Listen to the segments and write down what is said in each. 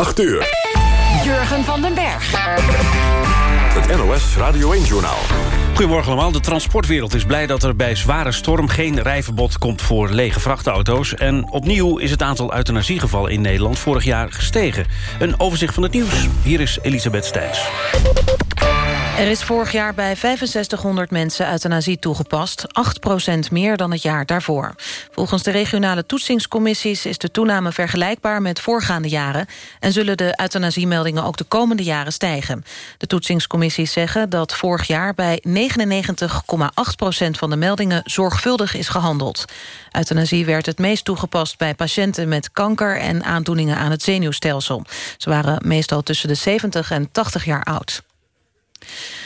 8 uur. Jurgen van den Berg. Het NOS Radio 1-journaal. Goedemorgen allemaal. De transportwereld is blij dat er bij zware storm... geen rijverbod komt voor lege vrachtauto's. En opnieuw is het aantal euthanasiegevallen in Nederland... vorig jaar gestegen. Een overzicht van het nieuws. Hier is Elisabeth Stijns. Er is vorig jaar bij 6500 mensen euthanasie toegepast. 8% meer dan het jaar daarvoor. Volgens de regionale toetsingscommissies is de toename vergelijkbaar met voorgaande jaren... en zullen de euthanasiemeldingen ook de komende jaren stijgen. De toetsingscommissies zeggen dat vorig jaar bij 99,8% van de meldingen zorgvuldig is gehandeld. Euthanasie werd het meest toegepast bij patiënten met kanker... en aandoeningen aan het zenuwstelsel. Ze waren meestal tussen de 70 en 80 jaar oud.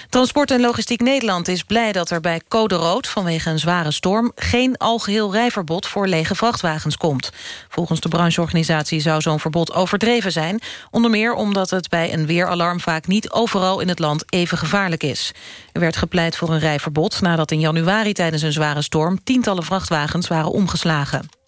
Transport en Logistiek Nederland is blij dat er bij Code Rood... vanwege een zware storm geen algeheel rijverbod voor lege vrachtwagens komt. Volgens de brancheorganisatie zou zo'n verbod overdreven zijn... onder meer omdat het bij een weeralarm vaak niet overal in het land even gevaarlijk is. Er werd gepleit voor een rijverbod nadat in januari tijdens een zware storm... tientallen vrachtwagens waren omgeslagen.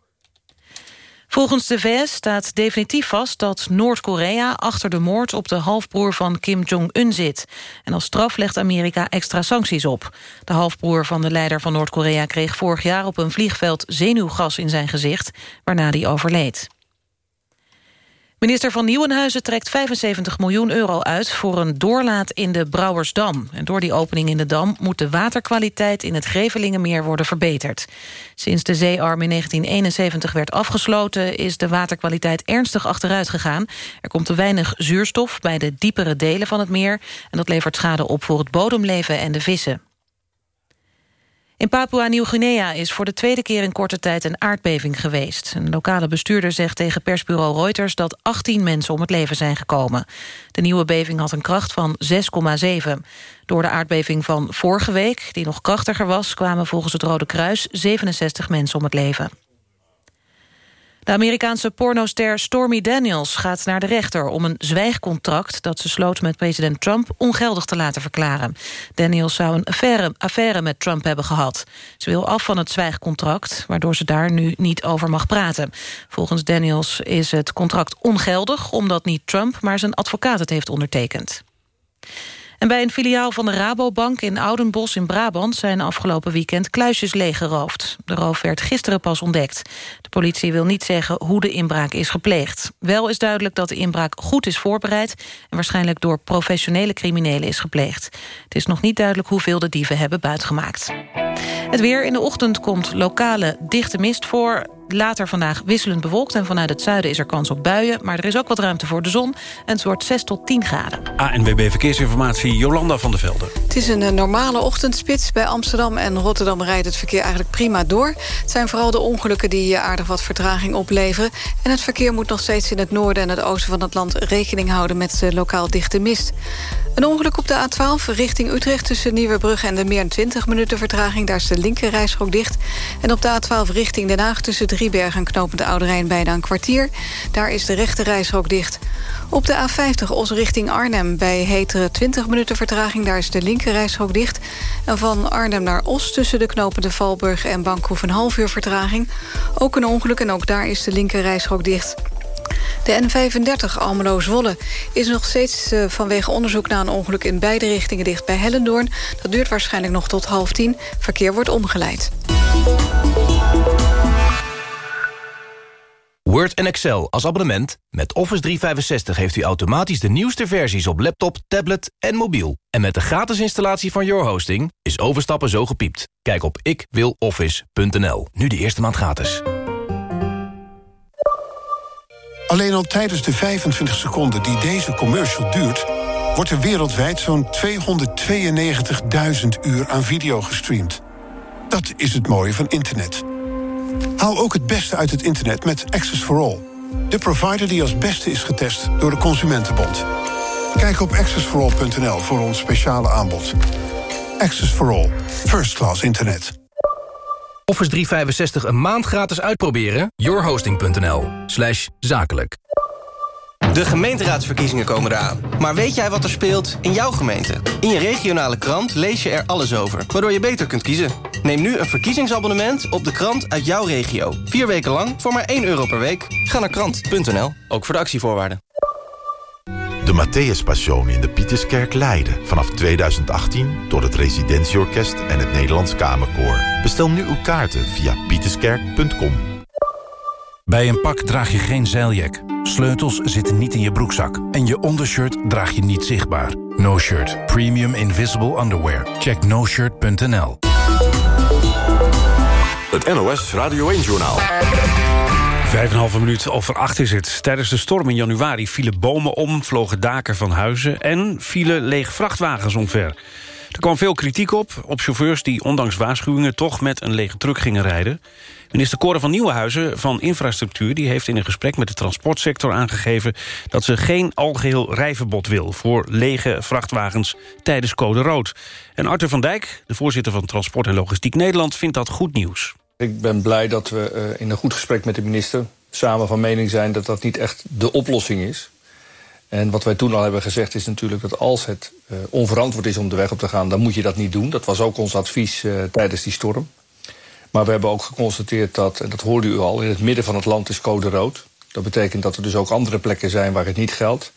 Volgens de VS staat definitief vast dat Noord-Korea... achter de moord op de halfbroer van Kim Jong-un zit. En als straf legt Amerika extra sancties op. De halfbroer van de leider van Noord-Korea kreeg vorig jaar... op een vliegveld zenuwgas in zijn gezicht, waarna hij overleed. Minister van Nieuwenhuizen trekt 75 miljoen euro uit... voor een doorlaat in de Brouwersdam. En door die opening in de dam moet de waterkwaliteit... in het Grevelingenmeer worden verbeterd. Sinds de zeearm in 1971 werd afgesloten... is de waterkwaliteit ernstig achteruit gegaan. Er komt te weinig zuurstof bij de diepere delen van het meer... en dat levert schade op voor het bodemleven en de vissen. In Papua-Nieuw-Guinea is voor de tweede keer in korte tijd een aardbeving geweest. Een lokale bestuurder zegt tegen persbureau Reuters dat 18 mensen om het leven zijn gekomen. De nieuwe beving had een kracht van 6,7. Door de aardbeving van vorige week, die nog krachtiger was... kwamen volgens het Rode Kruis 67 mensen om het leven. De Amerikaanse pornoster Stormy Daniels gaat naar de rechter... om een zwijgcontract dat ze sloot met president Trump... ongeldig te laten verklaren. Daniels zou een affaire, affaire met Trump hebben gehad. Ze wil af van het zwijgcontract, waardoor ze daar nu niet over mag praten. Volgens Daniels is het contract ongeldig... omdat niet Trump, maar zijn advocaat het heeft ondertekend. En bij een filiaal van de Rabobank in Oudenbos in Brabant... zijn afgelopen weekend kluisjes leeggeroofd. De roof werd gisteren pas ontdekt. De politie wil niet zeggen hoe de inbraak is gepleegd. Wel is duidelijk dat de inbraak goed is voorbereid... en waarschijnlijk door professionele criminelen is gepleegd. Het is nog niet duidelijk hoeveel de dieven hebben buitgemaakt. Het weer in de ochtend komt lokale dichte mist voor. Later vandaag wisselend bewolkt en vanuit het zuiden is er kans op buien. Maar er is ook wat ruimte voor de zon en het wordt 6 tot 10 graden. ANWB Verkeersinformatie, Jolanda van der Velde. Het is een eh, normale ochtendspits. Bij Amsterdam en Rotterdam rijdt het verkeer eigenlijk prima door. Het zijn vooral de ongelukken die eh, aardig wat vertraging opleveren. En het verkeer moet nog steeds in het noorden en het oosten van het land... rekening houden met uh, lokaal dichte mist. Een ongeluk op de A12 richting Utrecht tussen Nieuwebrug en de meer 20 minuten vertraging. Daar is de linker rijstrook dicht. En op de A12 richting Den Haag tussen Driebergen en Knopend Oude Rijn bijna een kwartier. Daar is de rechte dicht. Op de A50 Os richting Arnhem bij Heteren 20 minuten vertraging. Daar is de linker dicht. En van Arnhem naar Os tussen de knopende Valburg en Bankhoef een half uur vertraging. Ook een ongeluk en ook daar is de linker dicht. De N35 Almelo-Zwolle is nog steeds uh, vanwege onderzoek naar een ongeluk... in beide richtingen dicht bij Hellendoorn. Dat duurt waarschijnlijk nog tot half tien. Verkeer wordt omgeleid. Word en Excel als abonnement. Met Office 365 heeft u automatisch de nieuwste versies op laptop, tablet en mobiel. En met de gratis installatie van Your Hosting is overstappen zo gepiept. Kijk op ikwiloffice.nl. Nu de eerste maand gratis. Alleen al tijdens de 25 seconden die deze commercial duurt... wordt er wereldwijd zo'n 292.000 uur aan video gestreamd. Dat is het mooie van internet. Haal ook het beste uit het internet met Access for All. De provider die als beste is getest door de Consumentenbond. Kijk op accessforall.nl voor ons speciale aanbod. Access for All. First class internet. Office 365 een maand gratis uitproberen? yourhosting.nl zakelijk. De gemeenteraadsverkiezingen komen eraan. Maar weet jij wat er speelt in jouw gemeente? In je regionale krant lees je er alles over, waardoor je beter kunt kiezen. Neem nu een verkiezingsabonnement op de krant uit jouw regio. Vier weken lang voor maar 1 euro per week. Ga naar krant.nl, ook voor de actievoorwaarden. De Matthäus Passion in de Pieterskerk Leiden. Vanaf 2018 door het Residentieorkest en het Nederlands Kamerkoor. Bestel nu uw kaarten via pieterskerk.com. Bij een pak draag je geen zeiljak. Sleutels zitten niet in je broekzak. En je ondershirt draag je niet zichtbaar. No Shirt. Premium Invisible Underwear. Check noshirt.nl Het NOS Radio 1-journaal. Vijf en een halve minuut over acht is het. Tijdens de storm in januari vielen bomen om, vlogen daken van huizen... en vielen leeg vrachtwagens omver. Er kwam veel kritiek op, op chauffeurs die ondanks waarschuwingen... toch met een lege truck gingen rijden. Minister Koren van Nieuwenhuizen van Infrastructuur... die heeft in een gesprek met de transportsector aangegeven... dat ze geen algeheel rijverbod wil voor lege vrachtwagens tijdens code rood. En Arthur van Dijk, de voorzitter van Transport en Logistiek Nederland... vindt dat goed nieuws. Ik ben blij dat we uh, in een goed gesprek met de minister... samen van mening zijn dat dat niet echt de oplossing is. En wat wij toen al hebben gezegd is natuurlijk dat als het uh, onverantwoord is om de weg op te gaan... dan moet je dat niet doen. Dat was ook ons advies uh, tijdens die storm. Maar we hebben ook geconstateerd dat, en dat hoorde u al... in het midden van het land is code rood. Dat betekent dat er dus ook andere plekken zijn waar het niet geldt.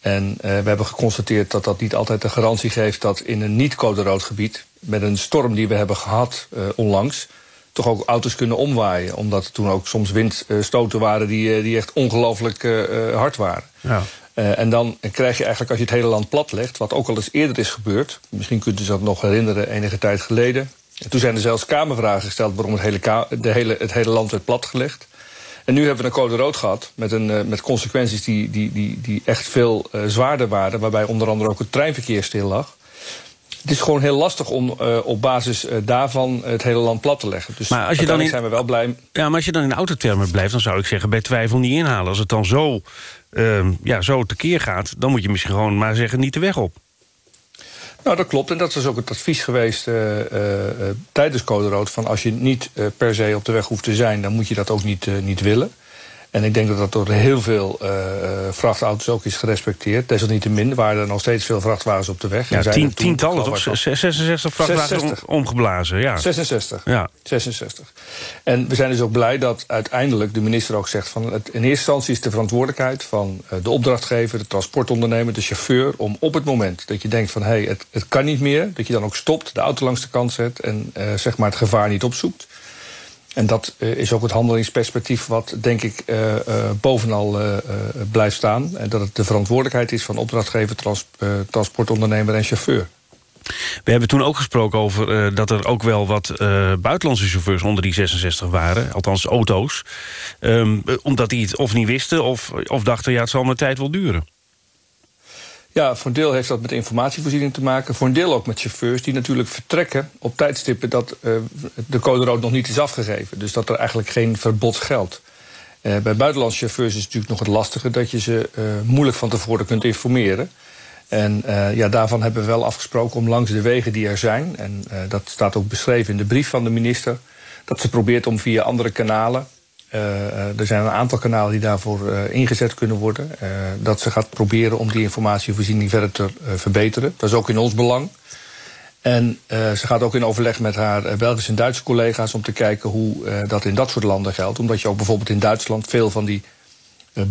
En uh, we hebben geconstateerd dat dat niet altijd de garantie geeft... dat in een niet-code rood gebied, met een storm die we hebben gehad onlangs... toch ook auto's kunnen omwaaien. Omdat er toen ook soms windstoten waren die, die echt ongelooflijk hard waren. Ja. Uh, en dan krijg je eigenlijk, als je het hele land plat legt... wat ook al eens eerder is gebeurd... misschien kunt u zich dat nog herinneren, enige tijd geleden... En toen zijn er zelfs kamervragen gesteld... waarom het hele, de hele, het hele land werd platgelegd. En nu hebben we een code rood gehad... met, een, uh, met consequenties die, die, die, die echt veel uh, zwaarder waren... waarbij onder andere ook het treinverkeer stil lag. Het is gewoon heel lastig om uh, op basis daarvan het hele land plat te leggen. Dus maar als je dan in, zijn we wel blij... Ja, maar als je dan in autotermen blijft... dan zou ik zeggen, bij twijfel niet inhalen. Als het dan zo, uh, ja, zo tekeer gaat... dan moet je misschien gewoon maar zeggen niet de weg op. Nou, dat klopt. En dat is ook het advies geweest uh, uh, tijdens Code Rood... van als je niet per se op de weg hoeft te zijn... dan moet je dat ook niet, niet willen. En ik denk dat dat door heel veel vrachtauto's ook is gerespecteerd. Desalniettemin waren er nog steeds veel vrachtwagens op de weg. Ja, tien, tientallen toch? 66 vrachtwagens 66. omgeblazen, ja. 66. Ja. 66. En we zijn dus ook blij dat uiteindelijk de minister ook zegt... van het, in eerste instantie is de verantwoordelijkheid van de opdrachtgever... de transportondernemer, de chauffeur... om op het moment dat je denkt van hé, hey, het, het kan niet meer... dat je dan ook stopt, de auto langs de kant zet... en uh, zeg maar het gevaar niet opzoekt. En dat uh, is ook het handelingsperspectief wat, denk ik, uh, uh, bovenal blijft staan. En dat het de verantwoordelijkheid is van opdrachtgever, trans transportondernemer en chauffeur. We hebben toen ook gesproken over dat er ook wel wat buitenlandse chauffeurs onder die 66 waren. Althans auto's. Um, omdat die het of niet wisten of, of dachten ja het zal mijn tijd wel duren. Ja, voor een deel heeft dat met informatievoorziening te maken. Voor een deel ook met chauffeurs die natuurlijk vertrekken op tijdstippen... dat uh, de code rood nog niet is afgegeven. Dus dat er eigenlijk geen verbod geldt. Uh, bij buitenlandse chauffeurs is het natuurlijk nog het lastige... dat je ze uh, moeilijk van tevoren kunt informeren. En ja, daarvan hebben we wel afgesproken om langs de wegen die er zijn... en dat staat ook beschreven in de brief van de minister... dat ze probeert om via andere kanalen Uh, er zijn een aantal kanalen die daarvoor uh, ingezet kunnen worden. Dat ze gaat proberen om die informatievoorziening verder te verbeteren. Dat is ook in ons belang. En ze gaat ook in overleg met haar Belgische en Duitse collega's... om te kijken hoe dat in dat soort landen geldt. Omdat je ook bijvoorbeeld in Duitsland veel van die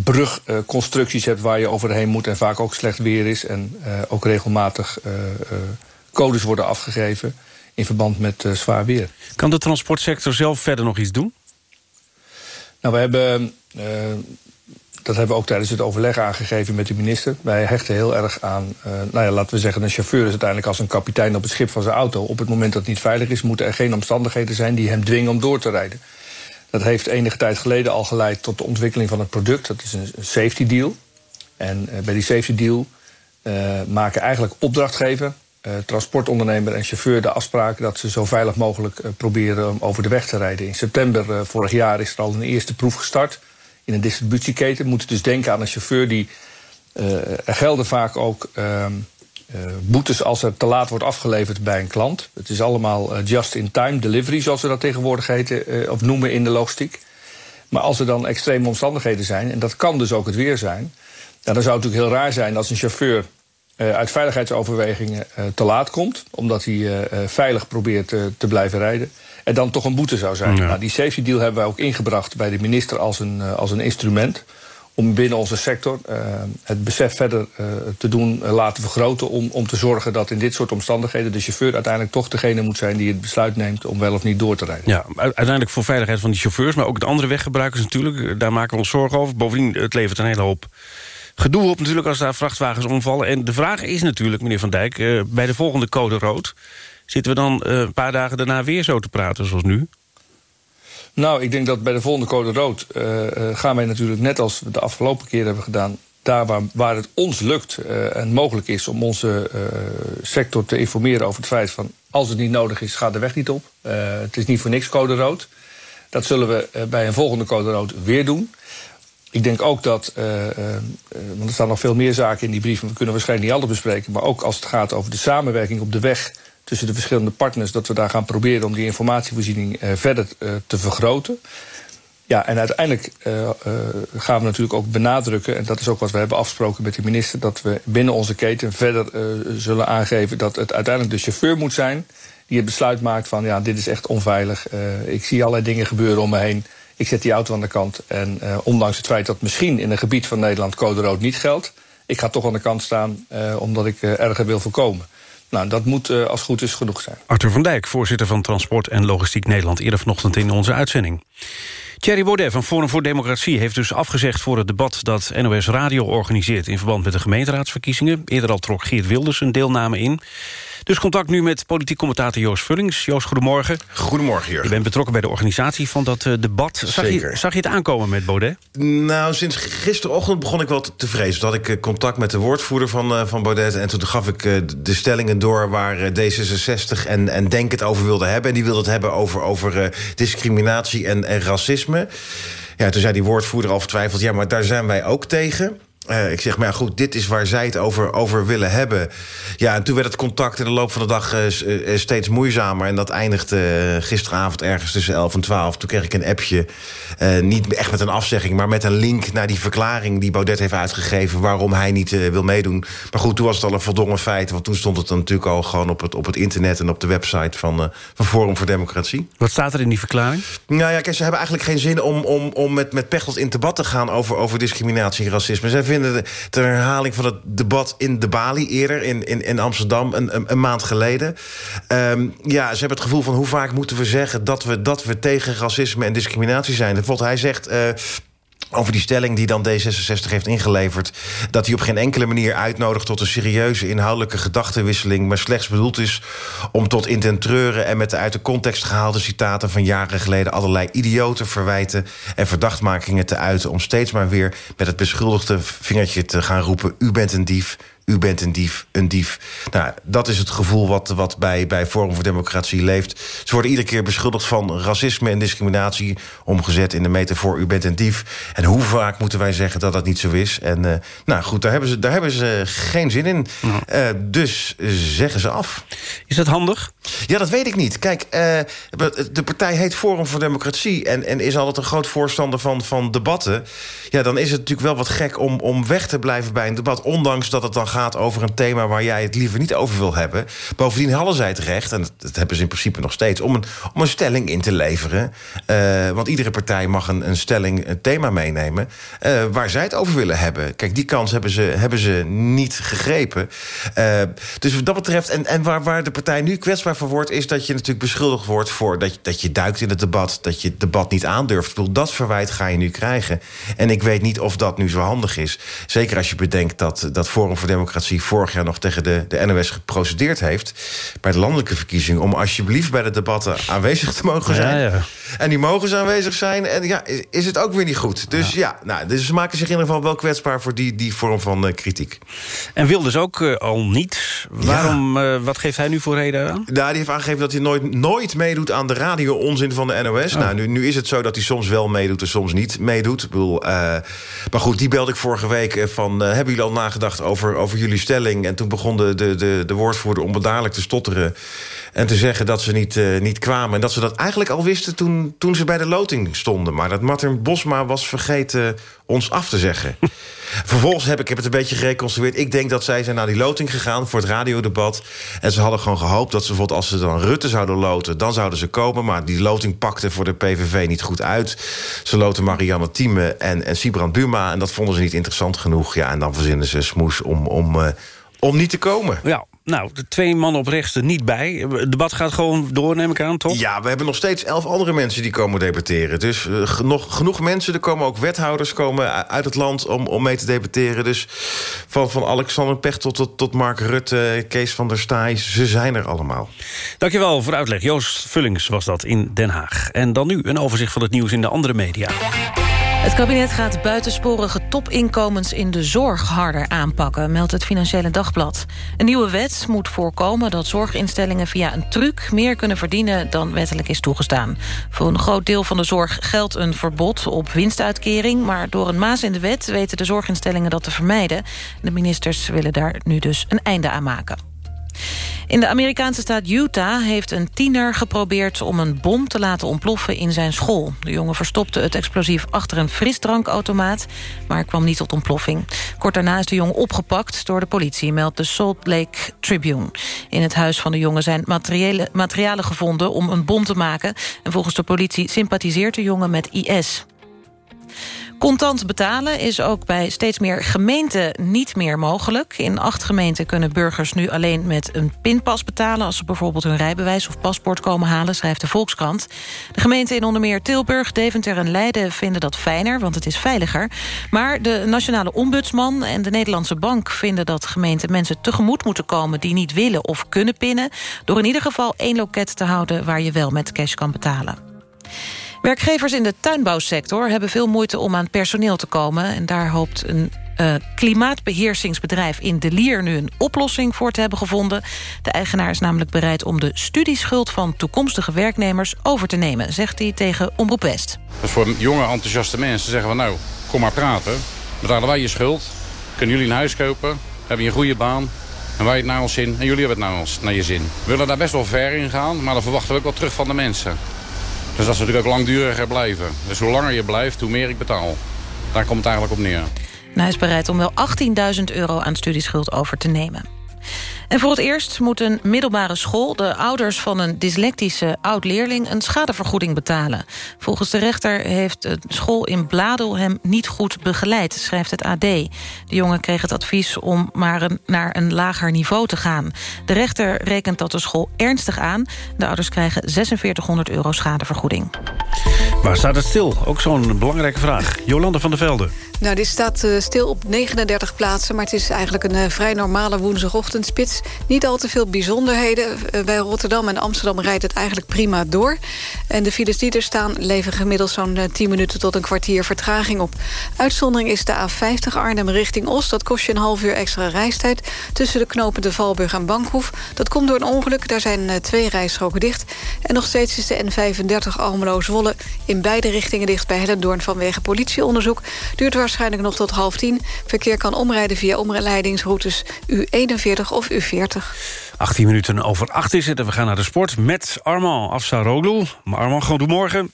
brugconstructies hebt... waar je overheen moet en vaak ook slecht weer is. En ook regelmatig codes worden afgegeven in verband met zwaar weer. Kan de transportsector zelf verder nog iets doen? Nou, we hebben, uh, dat hebben we ook tijdens het overleg aangegeven met de minister. Wij hechten heel erg aan, uh, nou ja, laten we zeggen, een chauffeur is uiteindelijk als een kapitein op het schip van zijn auto. Op het moment dat het niet veilig is, moeten er geen omstandigheden zijn die hem dwingen om door te rijden. Dat heeft enige tijd geleden al geleid tot de ontwikkeling van het product. Dat is een safety deal. En uh, bij die safety deal maken eigenlijk opdrachtgever, transportondernemer en chauffeur de afspraak dat ze zo veilig mogelijk uh, proberen om over de weg te rijden. In september uh, vorig jaar is er al een eerste proef gestart in een distributieketen. We moeten dus denken aan een chauffeur die. er gelden vaak ook ehm, boetes als er te laat wordt afgeleverd bij een klant. Het is allemaal just-in-time delivery, zoals we dat tegenwoordig heten, of noemen in de logistiek. Maar als er dan extreme omstandigheden zijn, en dat kan dus ook het weer zijn, dan zou het natuurlijk heel raar zijn als een chauffeur uit veiligheidsoverwegingen uh, te laat komt. Omdat hij uh, veilig probeert te blijven rijden. En dan toch een boete zou zijn. Ja. Nou, die safety deal hebben wij ook ingebracht bij de minister als een, als een instrument. om binnen onze sector uh, het besef verder uh, te doen uh, laten vergroten... Om, om te zorgen dat in dit soort omstandigheden... de chauffeur uiteindelijk toch degene moet zijn die het besluit neemt... om wel of niet door te rijden. Ja, uiteindelijk voor veiligheid van die chauffeurs... maar ook de andere weggebruikers natuurlijk. Daar maken we ons zorgen over. Bovendien, het levert een hele hoop gedoe op natuurlijk... als daar vrachtwagens omvallen. En de vraag is natuurlijk, meneer Van Dijk... bij de volgende code rood... zitten we dan een paar dagen daarna weer zo te praten zoals nu? Nou, ik denk dat bij de volgende code rood uh, gaan wij natuurlijk net als we de afgelopen keer hebben gedaan... daar waar, waar het ons lukt en mogelijk is om onze sector te informeren over het feit van... als het niet nodig is, gaat de weg niet op. het is niet voor niks code rood. Dat zullen we bij een volgende code rood weer doen. Ik denk ook dat, want er staan nog veel meer zaken in die brief... we kunnen waarschijnlijk niet alles bespreken... maar ook als het gaat over de samenwerking op de weg tussen de verschillende partners... dat we daar gaan proberen om die informatievoorziening verder te vergroten. Ja, en uiteindelijk gaan we natuurlijk ook benadrukken... en dat is ook wat we hebben afgesproken met de minister... dat we binnen onze keten verder zullen aangeven... dat het uiteindelijk de chauffeur moet zijn die het besluit maakt van... ja, dit is echt onveilig, ik zie allerlei dingen gebeuren om me heen... ik zet die auto aan de kant en ondanks het feit dat misschien in een gebied van Nederland... code rood niet geldt, ik ga toch aan de kant staan omdat ik erger wil voorkomen. Nou, dat moet als goed is genoeg zijn. Arthur van Dijk, voorzitter van Transport en Logistiek Nederland... eerder vanochtend in onze uitzending. Thierry Baudet van Forum voor Democratie heeft dus afgezegd voor het debat dat NOS Radio organiseert in verband met de gemeenteraadsverkiezingen. Eerder al trok Geert Wilders een deelname in. Dus contact nu met politiek commentator Joost Vullings. Joost, goedemorgen. Goedemorgen, hier. Je bent betrokken bij de organisatie van dat uh, debat. Zag je, zag je, het aankomen met Baudet? Nou, sinds gisterochtend begon ik wel te vrezen. Toen had ik uh, contact met de woordvoerder van, uh, van Baudet... en toen gaf ik de stellingen door waar D66 en, en Denk het over wilde hebben. En die wilde het hebben over, over discriminatie en, en racisme. Ja, toen zei die woordvoerder al vertwijfeld... ja, maar daar zijn wij ook tegen... Uh, ik zeg, maar ja, goed, dit is waar zij het over, over willen hebben. Ja, en toen werd het contact in de loop van de dag uh, steeds moeizamer. En dat eindigde gisteravond ergens tussen 11 en 12. Toen kreeg ik een appje, niet echt met een afzegging... maar met een link naar die verklaring die Baudet heeft uitgegeven... waarom hij niet wil meedoen. Maar goed, toen was het al een voldongen feit. Want toen stond het dan natuurlijk al gewoon op het, op het internet... en op de website van, van Forum voor Democratie. Wat staat er in die verklaring? Nou ja, kijk, ze hebben eigenlijk geen zin om, om, om met, met Pechtold in debat te gaan... over, over discriminatie en racisme. Zij vinden de, de herhaling van het debat in de Bali eerder... in, in, in Amsterdam, een, een, maand geleden. Um, ja, ze hebben het gevoel van hoe vaak moeten we zeggen... dat we, dat we tegen racisme en discriminatie zijn. Bijvoorbeeld, hij zegt... Uh, over die stelling die dan D66 heeft ingeleverd... dat hij op geen enkele manier uitnodigt tot een serieuze inhoudelijke gedachtenwisseling... maar slechts bedoeld is om tot intentreuren en met de uit de context gehaalde citaten van jaren geleden... allerlei idioten verwijten en verdachtmakingen te uiten... om steeds maar weer met het beschuldigde vingertje te gaan roepen... u bent een dief, u bent een dief, een dief. Nou, dat is het gevoel wat, wat bij, bij Forum voor Democratie leeft. Ze worden iedere keer beschuldigd van racisme en discriminatie... omgezet in de metafoor u bent een dief. En hoe vaak moeten wij zeggen dat dat niet zo is? En uh, nou goed, daar hebben ze, daar hebben ze geen zin in. Uh, dus zeggen ze af. Is dat handig? Ja, dat weet ik niet. Kijk, uh, de partij heet Forum voor Democratie... en, en is altijd een groot voorstander van, van debatten. Ja, dan is het natuurlijk wel wat gek om, om weg te blijven bij een debat... ondanks dat het dan gaat over een thema waar jij het liever niet over wil hebben. Bovendien hadden zij het recht, en dat hebben ze in principe nog steeds... om een, om een stelling in te leveren. Uh, want iedere partij mag een, een stelling, een thema meenemen... Uh, waar zij het over willen hebben. Kijk, die kans hebben ze, hebben ze niet gegrepen. Uh, dus wat dat betreft, en, en waar, waar de partij nu kwetsbaar voor wordt... is dat je natuurlijk beschuldigd wordt voor dat dat je duikt in het debat... dat je het debat niet aandurft. Ik bedoel, dat verwijt ga je nu krijgen. En ik weet niet of dat nu zo handig is. Zeker als je bedenkt dat, dat Forum voor Democratie Democratie vorig jaar nog tegen de, de NOS geprocedeerd heeft... bij de landelijke verkiezingen... om alsjeblieft bij de debatten aanwezig te mogen zijn. Ja, ja. En die mogen ze aanwezig zijn. En ja, is het ook weer niet goed. Dus ja, ja nou, dus ze maken zich in ieder geval wel kwetsbaar... voor die, die vorm van uh, kritiek. En wil dus ook uh, al niet. Waarom, uh, wat geeft hij nu voor reden aan? Nou, die heeft aangegeven dat hij nooit, nooit meedoet aan de radio-onzin van de NOS. Oh. Nou, nu, nu is het zo dat hij soms wel meedoet en soms niet meedoet. Ik bedoel, maar goed, die belde ik vorige week van... hebben jullie al nagedacht over, over jullie stelling. En toen begon de, de, de, de woordvoerder onbedaarlijk te stotteren. En te zeggen dat ze niet, uh, niet kwamen. En dat ze dat eigenlijk al wisten toen, toen ze bij de loting stonden. Maar dat Martin Bosma was vergeten ons af te zeggen. Vervolgens heb ik, heb het een beetje gereconstrueerd. Ik denk dat zij zijn naar die loting gegaan voor het radiodebat. En ze hadden gewoon gehoopt dat ze bijvoorbeeld als ze dan Rutte zouden loten... dan zouden ze komen, maar die loting pakte voor de PVV niet goed uit. Ze loten Marianne Thieme en, en Sibrand Buma... en dat vonden ze niet interessant genoeg. Ja, en dan verzinnen ze smoes om, om, uh, om niet te komen. Ja, nou, de twee mannen op rechts er niet bij. Het debat gaat gewoon door, neem ik aan, toch? Ja, we hebben nog steeds elf andere mensen die komen debatteren. Dus uh, nog genoeg mensen. Er komen ook wethouders komen uit het land om, om mee te debatteren. Dus van, van Alexander Pechtel tot, tot Mark Rutte, Kees van der Staaij... ze zijn er allemaal. Dankjewel voor de uitleg. Joost Vullings was dat in Den Haag. En dan nu een overzicht van het nieuws in de andere media. Het kabinet gaat buitensporige topinkomens in de zorg harder aanpakken, meldt het Financiële Dagblad. Een nieuwe wet moet voorkomen dat zorginstellingen via een truc meer kunnen verdienen dan wettelijk is toegestaan. Voor een groot deel van de zorg geldt een verbod op winstuitkering, maar door een maas in de wet weten de zorginstellingen dat te vermijden. De ministers willen daar nu dus een einde aan maken. In de Amerikaanse staat Utah heeft een tiener geprobeerd... om een bom te laten ontploffen in zijn school. De jongen verstopte het explosief achter een frisdrankautomaat... maar kwam niet tot ontploffing. Kort daarna is de jongen opgepakt door de politie... meldt de Salt Lake Tribune. In het huis van de jongen zijn materialen gevonden om een bom te maken... en volgens de politie sympathiseert de jongen met IS. Contant betalen is ook bij steeds meer gemeenten niet meer mogelijk. In acht gemeenten kunnen burgers nu alleen met een pinpas betalen... als ze bijvoorbeeld hun rijbewijs of paspoort komen halen, schrijft de Volkskrant. De gemeenten in onder meer Tilburg, Deventer en Leiden vinden dat fijner... want het is veiliger. Maar de Nationale Ombudsman en de Nederlandse Bank vinden dat gemeenten mensen tegemoet moeten komen... die niet willen of kunnen pinnen... door in ieder geval één loket te houden waar je wel met cash kan betalen. Werkgevers in de tuinbouwsector hebben veel moeite om aan personeel te komen. En daar hoopt een uh, klimaatbeheersingsbedrijf in De Lier nu een oplossing voor te hebben gevonden. De eigenaar is namelijk bereid om de studieschuld van toekomstige werknemers over te nemen, zegt hij tegen Omroep West. Dus voor jonge enthousiaste mensen zeggen we nou, kom maar praten. Betalen wij je schuld, kunnen jullie een huis kopen, hebben je een goede baan, en wij het naar ons zin en jullie hebben het naar, naar je zin. We willen daar best wel ver in gaan, maar dan verwachten we ook wel terug van de mensen. Dus dat ze natuurlijk ook langduriger blijven. Dus hoe langer je blijft, hoe meer ik betaal. Daar komt het eigenlijk op neer. hij is bereid om wel 18.000 euro aan studieschuld over te nemen. En voor het eerst moet een middelbare school... de ouders van een dyslectische oud-leerling een schadevergoeding betalen. Volgens de rechter heeft de school in Bladel hem niet goed begeleid... schrijft het AD. De jongen kreeg het advies om maar naar een lager niveau te gaan. De rechter rekent dat de school ernstig aan. De ouders krijgen 4600 euro schadevergoeding. Waar staat het stil? Ook zo'n belangrijke vraag. Jolande van der Velde. Nou, dit staat uh, stil op 39 plaatsen... maar het is eigenlijk een uh, vrij normale woensdagochtendspits. Niet al te veel bijzonderheden. Uh, bij Rotterdam en Amsterdam rijdt het eigenlijk prima door. En de files die er staan leveren gemiddeld zo'n 10 minuten... tot een kwartier vertraging op. Uitzondering is de A50 Arnhem richting Oost. Dat kost je een half uur extra reistijd... tussen de knopen de Valburg en Bankhoef. Dat komt door een ongeluk, daar zijn twee rijstroken dicht. En nog steeds is de N35 Almelo-Zwolle... in beide richtingen dicht bij Hellendoorn vanwege politieonderzoek. Duurt waarschijnlijk nog tot half tien. Verkeer kan omrijden via omleidingsroutes U41 of U40. 18 minuten over 8 is het en we gaan naar de sport met Armand Afsaroglu. Maar Armand, goedemorgen.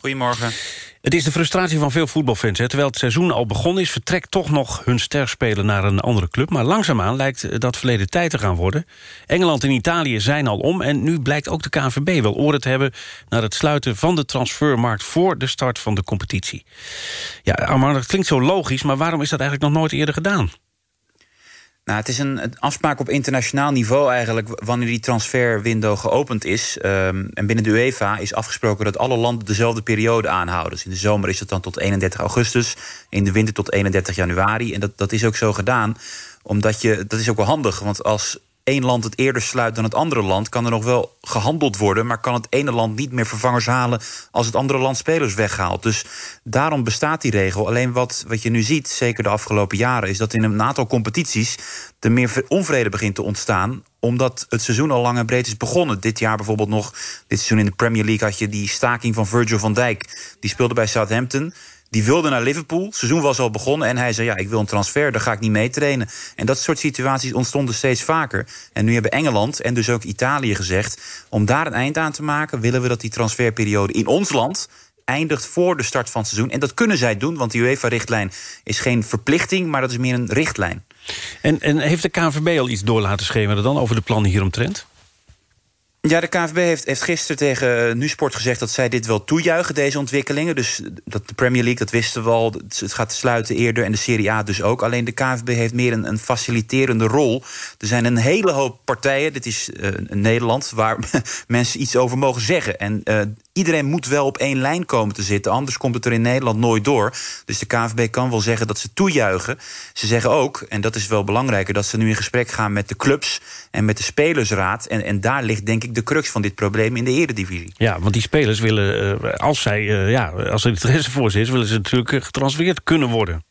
Goedemorgen. Het is de frustratie van veel voetbalfans. Hè. Terwijl het seizoen al begonnen is... vertrekt toch nog hun sterspeler naar een andere club. Maar langzaamaan lijkt dat verleden tijd te gaan worden. Engeland en Italië zijn al om. En nu blijkt ook de KNVB wel oren te hebben... naar het sluiten van de transfermarkt... voor de start van de competitie. Ja, Armand, dat klinkt zo logisch... maar waarom is dat eigenlijk nog nooit eerder gedaan? Nou, het is een, afspraak op internationaal niveau eigenlijk... wanneer die transferwindow geopend is. Um, en binnen de UEFA is afgesproken dat alle landen dezelfde periode aanhouden. Dus in de zomer is het dan tot 31 augustus. In de winter tot 31 januari. En dat, dat is ook zo gedaan omdat je, dat is ook wel handig, want als één land het eerder sluit dan het andere land... kan er nog wel gehandeld worden... maar kan het ene land niet meer vervangers halen... als het andere land spelers weghaalt. Dus daarom bestaat die regel. Alleen wat, wat je nu ziet, zeker de afgelopen jaren... is dat in een aantal competities er meer onvrede begint te ontstaan omdat het seizoen al lang en breed is begonnen. Dit jaar bijvoorbeeld nog, dit seizoen in de Premier League... had je die staking van Virgil van Dijk. Die speelde bij Southampton. Die wilde naar Liverpool. Het seizoen was al begonnen. En hij zei, ja, ik wil een transfer, daar ga ik niet mee trainen. En dat soort situaties ontstonden steeds vaker. En nu hebben Engeland en dus ook Italië gezegd... om daar een eind aan te maken... willen we dat die transferperiode in ons land eindigt voor de start van het seizoen. En dat kunnen zij doen, want die UEFA-richtlijn is geen verplichting... maar dat is meer een richtlijn. En, en heeft de KNVB al iets door laten schemeren dan over de plannen hieromtrent? Ja, de KNVB heeft, heeft gisteren tegen eh, Nusport gezegd... dat zij dit wel toejuichen, deze ontwikkelingen. Dus dat de Premier League, dat wisten we al, het gaat sluiten eerder... en de Serie A dus ook. Alleen de KNVB heeft meer een, een faciliterende rol. Er zijn een hele hoop partijen, dit is uh, Nederland... waar mensen iets over mogen zeggen. En uh, iedereen moet wel op één lijn komen te zitten. Anders komt het er in Nederland nooit door. Dus de KNVB kan wel zeggen dat ze toejuichen. Ze zeggen ook, en dat is wel belangrijker... dat ze nu in gesprek gaan met de clubs en met de Spelersraad. En, en daar ligt denk ik de crux van dit probleem in de eredivisie. Ja, want die spelers willen, uh, als, zij, uh, ja, als er interesse voor ze is... willen ze natuurlijk getransfereerd kunnen worden.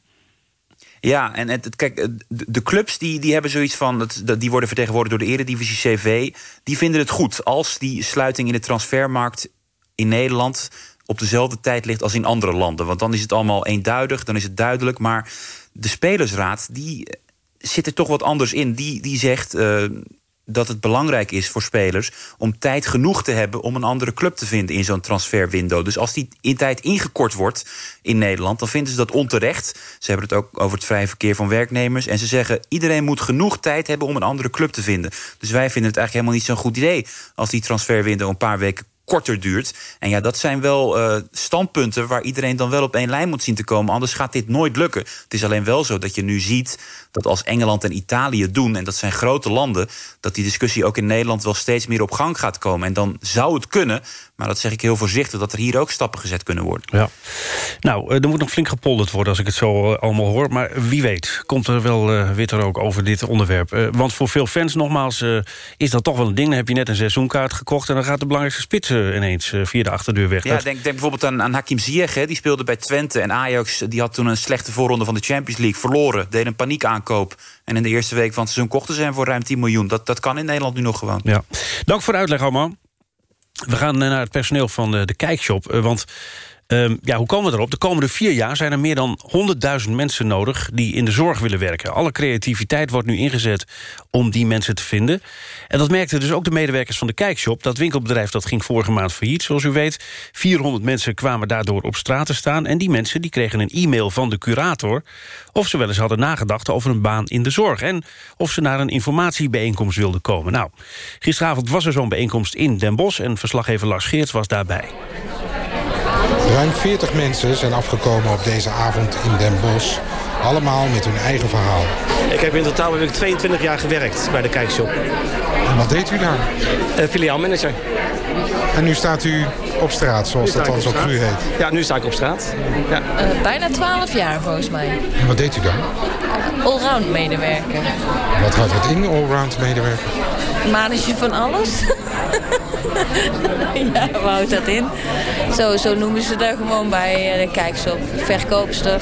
Ja, en het, kijk, de clubs die, die hebben zoiets van... Dat, die worden vertegenwoordigd door de Eredivisie CV... die vinden het goed als die sluiting in de transfermarkt in Nederland op dezelfde tijd ligt als in andere landen. Want dan is het allemaal eenduidig, dan is het duidelijk. Maar de Spelersraad, die zit er toch wat anders in. Die, die zegt uh, dat het belangrijk is voor spelers... om tijd genoeg te hebben om een andere club te vinden in zo'n transferwindow. Dus als die in tijd ingekort wordt in Nederland... dan vinden ze dat onterecht. Ze hebben het ook over het vrije verkeer van werknemers. En ze zeggen, iedereen moet genoeg tijd hebben om een andere club te vinden. Dus wij vinden het eigenlijk helemaal niet zo'n goed idee... als die transferwindow een paar weken korter duurt. En ja, dat zijn wel uh, standpunten waar iedereen dan wel op één lijn moet zien te komen. Anders gaat dit nooit lukken. Het is alleen wel zo dat je nu ziet dat als Engeland en Italië doen... en dat zijn grote landen, dat die discussie ook in Nederland... wel steeds meer op gang gaat komen. En dan zou het kunnen, maar dat zeg ik heel voorzichtig... dat er hier ook stappen gezet kunnen worden. Ja. Nou, er moet nog flink gepolderd worden als ik het zo eh, allemaal hoor. Maar wie weet komt er wel uh, witter ook over dit onderwerp. Want voor veel fans nogmaals is dat toch wel een ding. Dan heb je net een seizoenkaart gekocht... en dan gaat de belangrijkste spits ineens via de achterdeur weg. Ja, denk, denk bijvoorbeeld aan, aan Hakim Ziyech. Hè. Die speelde bij Twente en Ajax. Die had toen een slechte voorronde van de Champions League verloren. Deed een paniek aankoop. En in de eerste week van het seizoen kochten ze hem voor ruim 10 miljoen. Dat, dat kan in Nederland nu nog gewoon. Ja. Dank voor de uitleg, allemaal. We gaan naar het personeel van de, de kijkshop. Want Um, ja, hoe komen we erop? De komende vier jaar zijn er meer dan 100.000 mensen nodig... die in de zorg willen werken. Alle creativiteit wordt nu ingezet om die mensen te vinden. En dat merkten dus ook de medewerkers van de Kijkshop. Dat winkelbedrijf dat ging vorige maand failliet, zoals u weet. 400 mensen kwamen daardoor op straat te staan... en die mensen die kregen een e-mail van de curator... of ze wel eens hadden nagedacht over een baan in de zorg... en of ze naar een informatiebijeenkomst wilden komen. Nou, gisteravond was er zo'n bijeenkomst in Den Bosch... en verslaggever Lars Geerts was daarbij. Ruim 40 mensen zijn afgekomen op deze avond in Den Bosch. Allemaal met hun eigen verhaal. Ik heb in totaal heb ik 22 jaar gewerkt bij de kijkshop. En wat deed u daar? Uh, filiaalmanager. En nu staat u op straat, zoals dat dan zo cru heet? Ja, nu sta ik op straat. Ja. Uh, bijna 12 jaar volgens mij. En wat deed u dan? Allround medewerker. Wat houdt het in, allround medewerker? Manetje van alles. ja, waar houdt dat in? Zo, zo noemen ze daar gewoon bij de kijkshop. Verkoopster.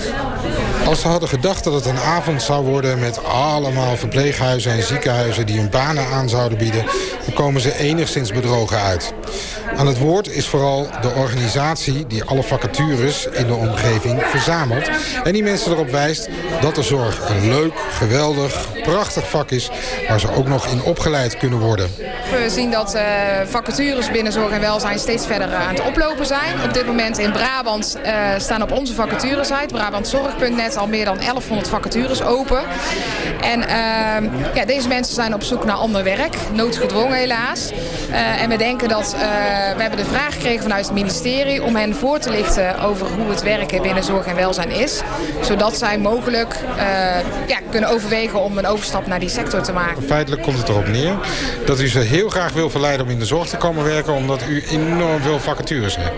Als ze hadden gedacht dat het een avond zou worden met allemaal verpleeghuizen en ziekenhuizen die hun banen aan zouden bieden, dan komen ze enigszins bedrogen uit. Aan het woord is vooral de organisatie die alle vacatures in de omgeving verzamelt. En die mensen erop wijst dat de zorg een leuk, geweldig, prachtig vak is... waar ze ook nog in opgeleid kunnen worden. We zien dat uh, vacatures binnen zorg en welzijn steeds verder aan het oplopen zijn. Op dit moment in Brabant uh, staan op onze vacaturesite, brabantzorg.net, al meer dan 1100 vacatures open. En uh, ja, deze mensen zijn op zoek naar ander werk, noodgedwongen helaas. En we denken dat we hebben de vraag gekregen vanuit het ministerie om hen voor te lichten over hoe het werken binnen zorg en welzijn is. Zodat zij mogelijk ja, kunnen overwegen om een overstap naar die sector te maken. Feitelijk komt het erop neer dat u ze heel graag wil verleiden om in de zorg te komen werken... omdat u enorm veel vacatures hebt.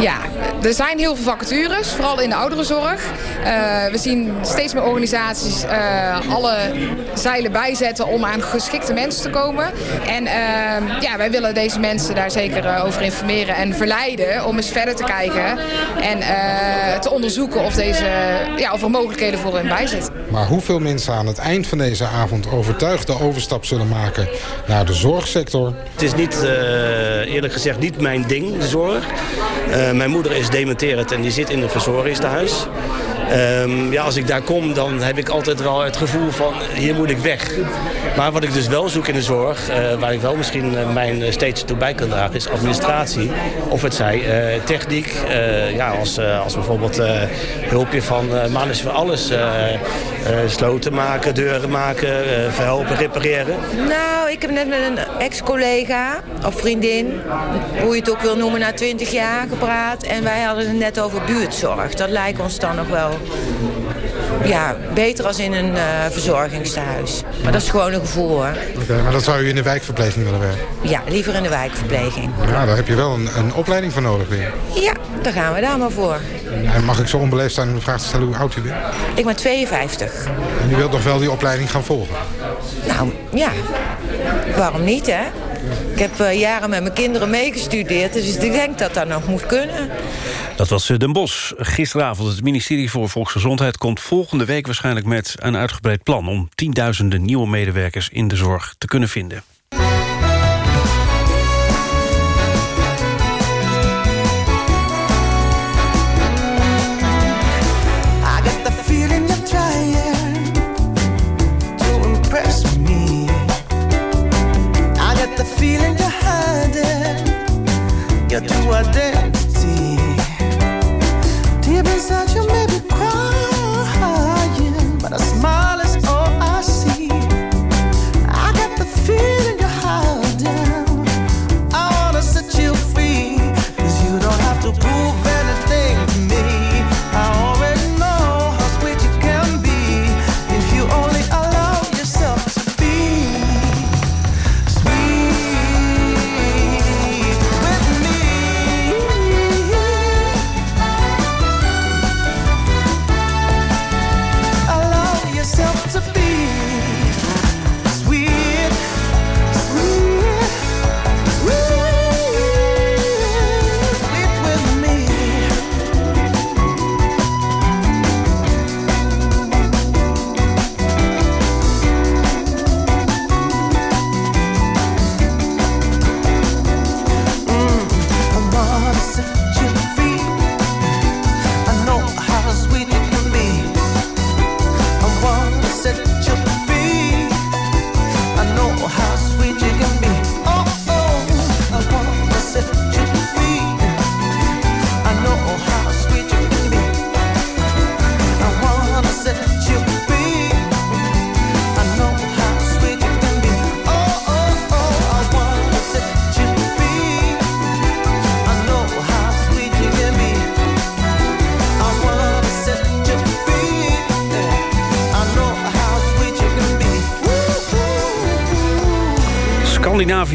Ja, er zijn heel veel vacatures, vooral in de ouderenzorg. Uh, we zien steeds meer organisaties uh, alle zeilen bijzetten om aan geschikte mensen te komen. En uh, ja, wij willen deze mensen daar zeker over informeren en verleiden om eens verder te kijken. En te onderzoeken of, deze, ja, of er mogelijkheden voor hen bij zitten. Maar hoeveel mensen aan het eind van deze avond overtuigd de overstap zullen maken naar de zorgsector? Het is niet, eerlijk gezegd, niet mijn ding, de zorg. Mijn moeder is dementerend en die zit in een verzorgingstehuis. Ehm, ja, als ik daar kom, dan heb ik altijd wel het gevoel van hier moet ik weg. Maar wat ik dus wel zoek in de zorg, eh, waar ik wel misschien eh, mijn steeds toe bij kan dragen, is administratie. Of het zij uh, techniek, ja, als, als bijvoorbeeld hulpje van mannen voor alles. sloten maken, deuren maken, verhelpen, repareren. Nou, ik heb net met een ex-collega of vriendin, hoe je het ook wil noemen, na twintig jaar gepraat. En wij hadden het net over buurtzorg. Dat lijkt ons dan nog wel ja, beter als in een uh, verzorgingstehuis. Maar dat is gewoon een gevoel hoor. Oké, maar dat zou u in de wijkverpleging willen werken? Ja, liever in de wijkverpleging. Ja, daar heb je wel een, een opleiding voor nodig weer. Ja, daar gaan we daar maar voor. En mag ik zo onbeleefd zijn om de vraag te stellen hoe oud u bent? Ik ben 52. En u wilt nog wel die opleiding gaan volgen? Nou, ja. Waarom niet, hè? Ik heb uh, jaren met mijn kinderen meegestudeerd, dus ik denk dat dat nog moet kunnen. Dat was eh, Den Bos. Gisteravond het ministerie voor Volksgezondheid komt volgende week waarschijnlijk met een uitgebreid plan om tienduizenden nieuwe medewerkers in de zorg te kunnen vinden.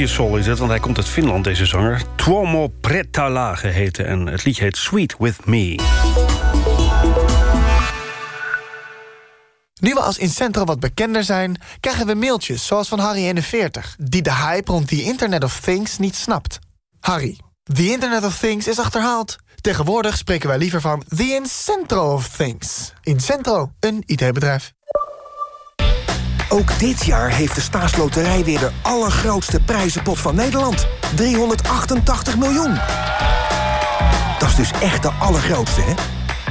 Sol is het, want hij komt uit Finland, deze zanger. Tuomo Pretala geheten en het liedje heet Sweet With Me. Nu we als Incentro wat bekender zijn, krijgen we mailtjes zoals van Harry41... die de hype rond the Internet of Things niet snapt. Harry, the Internet of Things is achterhaald. Tegenwoordig spreken wij liever van the Incentro of Things. Incentro, een IT-bedrijf. Ook dit jaar heeft de staatsloterij weer de allergrootste prijzenpot van Nederland. 388 miljoen. Dat is dus echt de allergrootste, hè?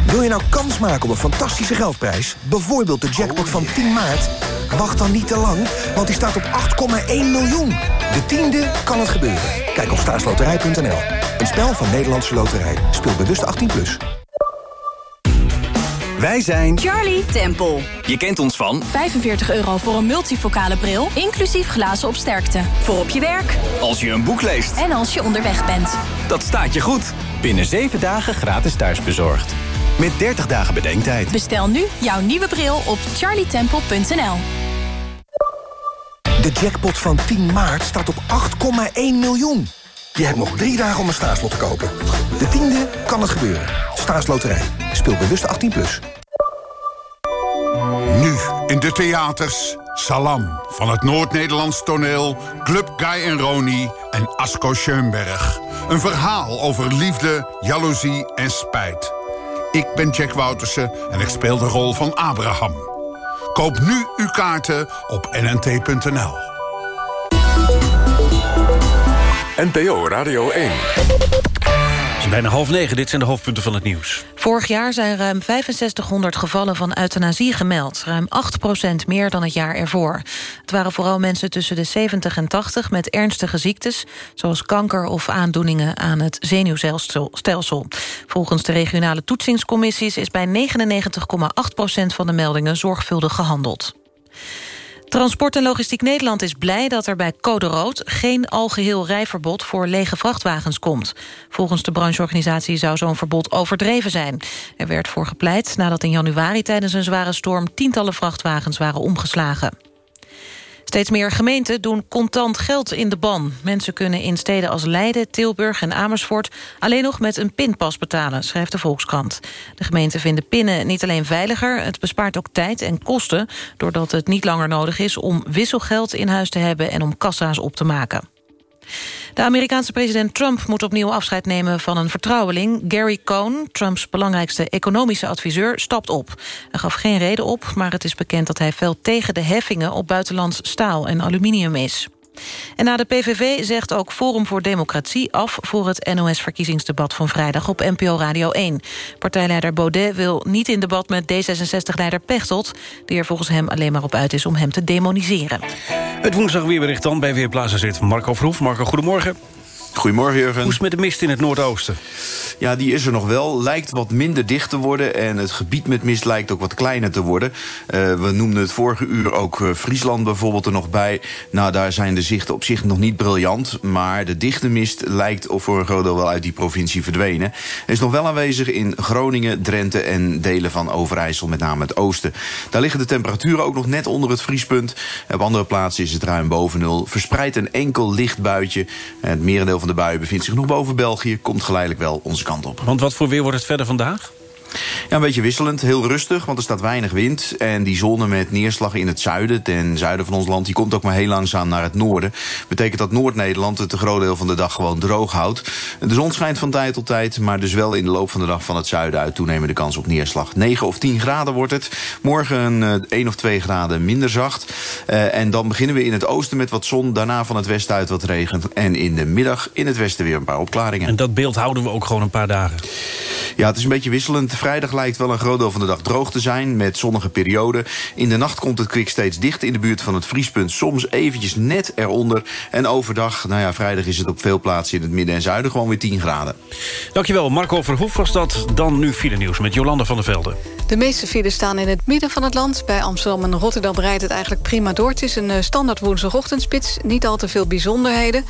Wil je nou kans maken op een fantastische geldprijs? Bijvoorbeeld de jackpot van 10 maart? Wacht dan niet te lang, want die staat op 8,1 miljoen. De tiende kan het gebeuren. Kijk op staatsloterij.nl. Een spel van Nederlandse Loterij. Speel bewust 18+. Plus. Wij zijn Charlie Temple. Je kent ons van 45 euro voor een multifocale bril, inclusief glazen op sterkte. Voor op je werk. Als je een boek leest. En als je onderweg bent. Dat staat je goed. Binnen 7 dagen gratis thuisbezorgd. Met 30 dagen bedenktijd. Bestel nu jouw nieuwe bril op charlietemple.nl. De jackpot van 10 maart staat op 8,1 miljoen. Je hebt nog drie dagen om een staatslot te kopen. De tiende kan het gebeuren. Staatsloterij. Speel bewust 18+. Plus. Nu in de theaters Salam van het Noord-Nederlands toneel... Club Guy en Roni en Asko Schoenberg. Een verhaal over liefde, jaloezie en spijt. Ik ben Jack Woutersen en ik speel de rol van Abraham. Koop nu uw kaarten op nnt.nl. NPO Radio 1. Bijna half negen, dit zijn de hoofdpunten van het nieuws. Vorig jaar zijn ruim 6500 gevallen van euthanasie gemeld. Ruim 8% meer dan het jaar ervoor. Het waren vooral mensen tussen de 70 en 80 met ernstige ziektes... zoals kanker of aandoeningen aan het zenuwstelsel. Volgens de regionale toetsingscommissies... is bij 99,8% van de meldingen zorgvuldig gehandeld. Transport en Logistiek Nederland is blij dat er bij Code Rood... geen algeheel rijverbod voor lege vrachtwagens komt. Volgens de brancheorganisatie zou zo'n verbod overdreven zijn. Er werd voor gepleit nadat in januari tijdens een zware storm... tientallen vrachtwagens waren omgeslagen. Steeds meer gemeenten doen contant geld in de ban. Mensen kunnen in steden als Leiden, Tilburg en Amersfoort... alleen nog met een pinpas betalen, schrijft de Volkskrant. De gemeenten vinden pinnen niet alleen veiliger... het bespaart ook tijd en kosten... doordat het niet langer nodig is om wisselgeld in huis te hebben... en om kassa's op te maken. De Amerikaanse president Trump moet opnieuw afscheid nemen van een vertrouweling. Gary Cohn, Trumps belangrijkste economische adviseur, stapt op. Hij gaf geen reden op, maar het is bekend dat hij fel tegen de heffingen op buitenlands staal en aluminium is. En na de PVV zegt ook Forum voor Democratie af... voor het NOS-verkiezingsdebat van vrijdag op NPO Radio 1. Partijleider Baudet wil niet in debat met D66-leider Pechtold... die er volgens hem alleen maar op uit is om hem te demoniseren. Het woensdag weerbericht dan bij Weerplaza zit Marco Verhoef. Marco, goedemorgen. Goedemorgen, Jurgen. Hoe is het met de mist in het noordoosten? Ja, die is er nog wel. Lijkt wat minder dicht te worden. En het gebied met mist lijkt ook wat kleiner te worden. Uh, we noemden het vorige uur ook uh, Friesland bijvoorbeeld er nog bij. Nou, daar zijn de zichten op zich nog niet briljant. Maar de dichte mist lijkt voor een groot deel wel uit die provincie verdwenen. Er is nog wel aanwezig in Groningen, Drenthe en delen van Overijssel, met name het oosten. Daar liggen de temperaturen ook nog net onder het vriespunt. Op andere plaatsen is het ruim boven nul. Verspreid een enkel licht buitje. Het merendeel van de buien bevindt zich nog boven België. Komt geleidelijk wel onze kant op. Want wat voor weer wordt het verder vandaag? Ja, een beetje wisselend. Heel rustig, want er staat weinig wind. En die zone met neerslag in het zuiden, ten zuiden van ons land... die komt ook maar heel langzaam naar het noorden. Betekent dat Noord-Nederland het een groot deel van de dag gewoon droog houdt. De zon schijnt van tijd tot tijd, maar dus wel in de loop van de dag van het zuiden uit... toenemende kans op neerslag. 9 of 10 graden wordt het. Morgen een 1 of 2 graden minder zacht. Uh, en dan beginnen we in het oosten met wat zon. Daarna van het westen uit wat regen. En in de middag in het westen weer een paar opklaringen. En dat beeld houden we ook gewoon een paar dagen? Ja, het is een beetje wisselend. Vrijdag lijkt wel een groot deel van de dag droog te zijn... met zonnige perioden. In de nacht komt het kwik steeds dicht in de buurt van het vriespunt. Soms eventjes net eronder. En overdag, nou ja, vrijdag is het op veel plaatsen... in het midden en zuiden gewoon weer 10 graden. Dankjewel, Marco Verhoef was dat. Dan nu file nieuws met Jolanda van der Velde. De meeste files staan in het midden van het land. Bij Amsterdam en Rotterdam rijdt het eigenlijk prima door. Het is een uh, standaard woensdagochtendspits. Niet al te veel bijzonderheden.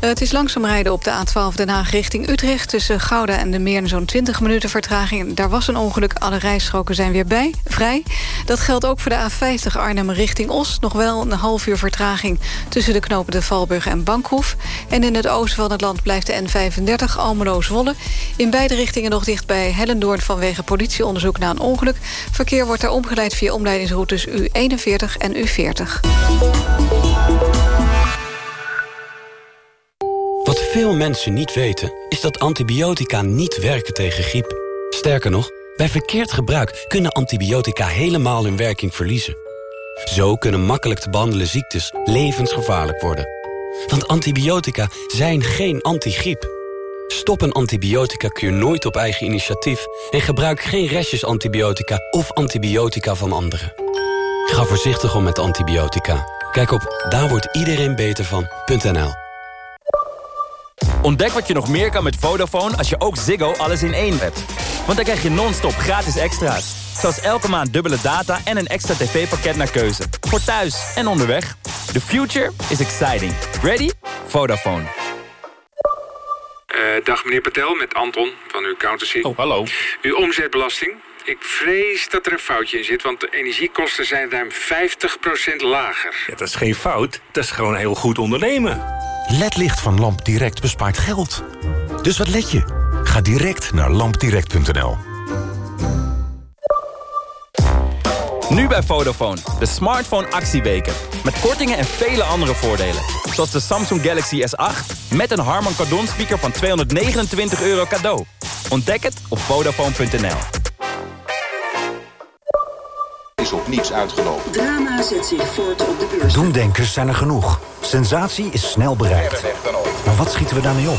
Uh, het is langzaam rijden op de A12 Den Haag richting Utrecht... tussen Gouda en de Meer zo'n 20 minuten vertraging. Daar was een ongeluk, alle rijstroken zijn weer bij, vrij. Dat geldt ook voor de A50 Arnhem richting Os. Nog wel een half uur vertraging tussen de knopen de Valburg en Bankhoef. En in het oosten van het land blijft de N35 Almelo-Zwolle. In beide richtingen nog dicht bij Hellendoorn vanwege politieonderzoek na een ongeluk. Verkeer wordt daar omgeleid via omleidingsroutes U41 en U40. Wat veel mensen niet weten, is dat antibiotica niet werken tegen griep. Sterker nog, bij verkeerd gebruik kunnen antibiotica helemaal hun werking verliezen. Zo kunnen makkelijk te behandelen ziektes levensgevaarlijk worden. Want antibiotica zijn geen antigriep. Stop een antibiotica-kuur nooit op eigen initiatief... en gebruik geen restjes antibiotica of antibiotica van anderen. Ga voorzichtig om met antibiotica. Kijk op daar iedereen beter. Ontdek wat je nog meer kan met Vodafone als je ook Ziggo alles in één hebt. Want dan krijg je non-stop gratis extra's. Zoals elke maand dubbele data en een extra tv-pakket naar keuze. Voor thuis en onderweg. The future is exciting. Ready? Vodafone. Uh, dag meneer Patel, met Anton van uw accountancy. Oh, hallo. Uw omzetbelasting. Ik vrees dat er een foutje in zit, want de energiekosten zijn ruim 50% lager. Ja, dat is geen fout, dat is gewoon heel goed ondernemen. LED-licht van LampDirect bespaart geld. Dus wat let je? Ga direct naar lampdirect.nl. Nu bij Vodafone, de smartphone actieweken. Met kortingen en vele andere voordelen. Zoals de Samsung Galaxy S8 met een Harman Kardon speaker van 229 euro cadeau. Ontdek het op Vodafone.nl. Is op niets uitgelopen. Drama zet zich voort op de beurs. Doemdenkers zijn er genoeg. Sensatie is snel bereikt. Maar wat schieten we daarmee op?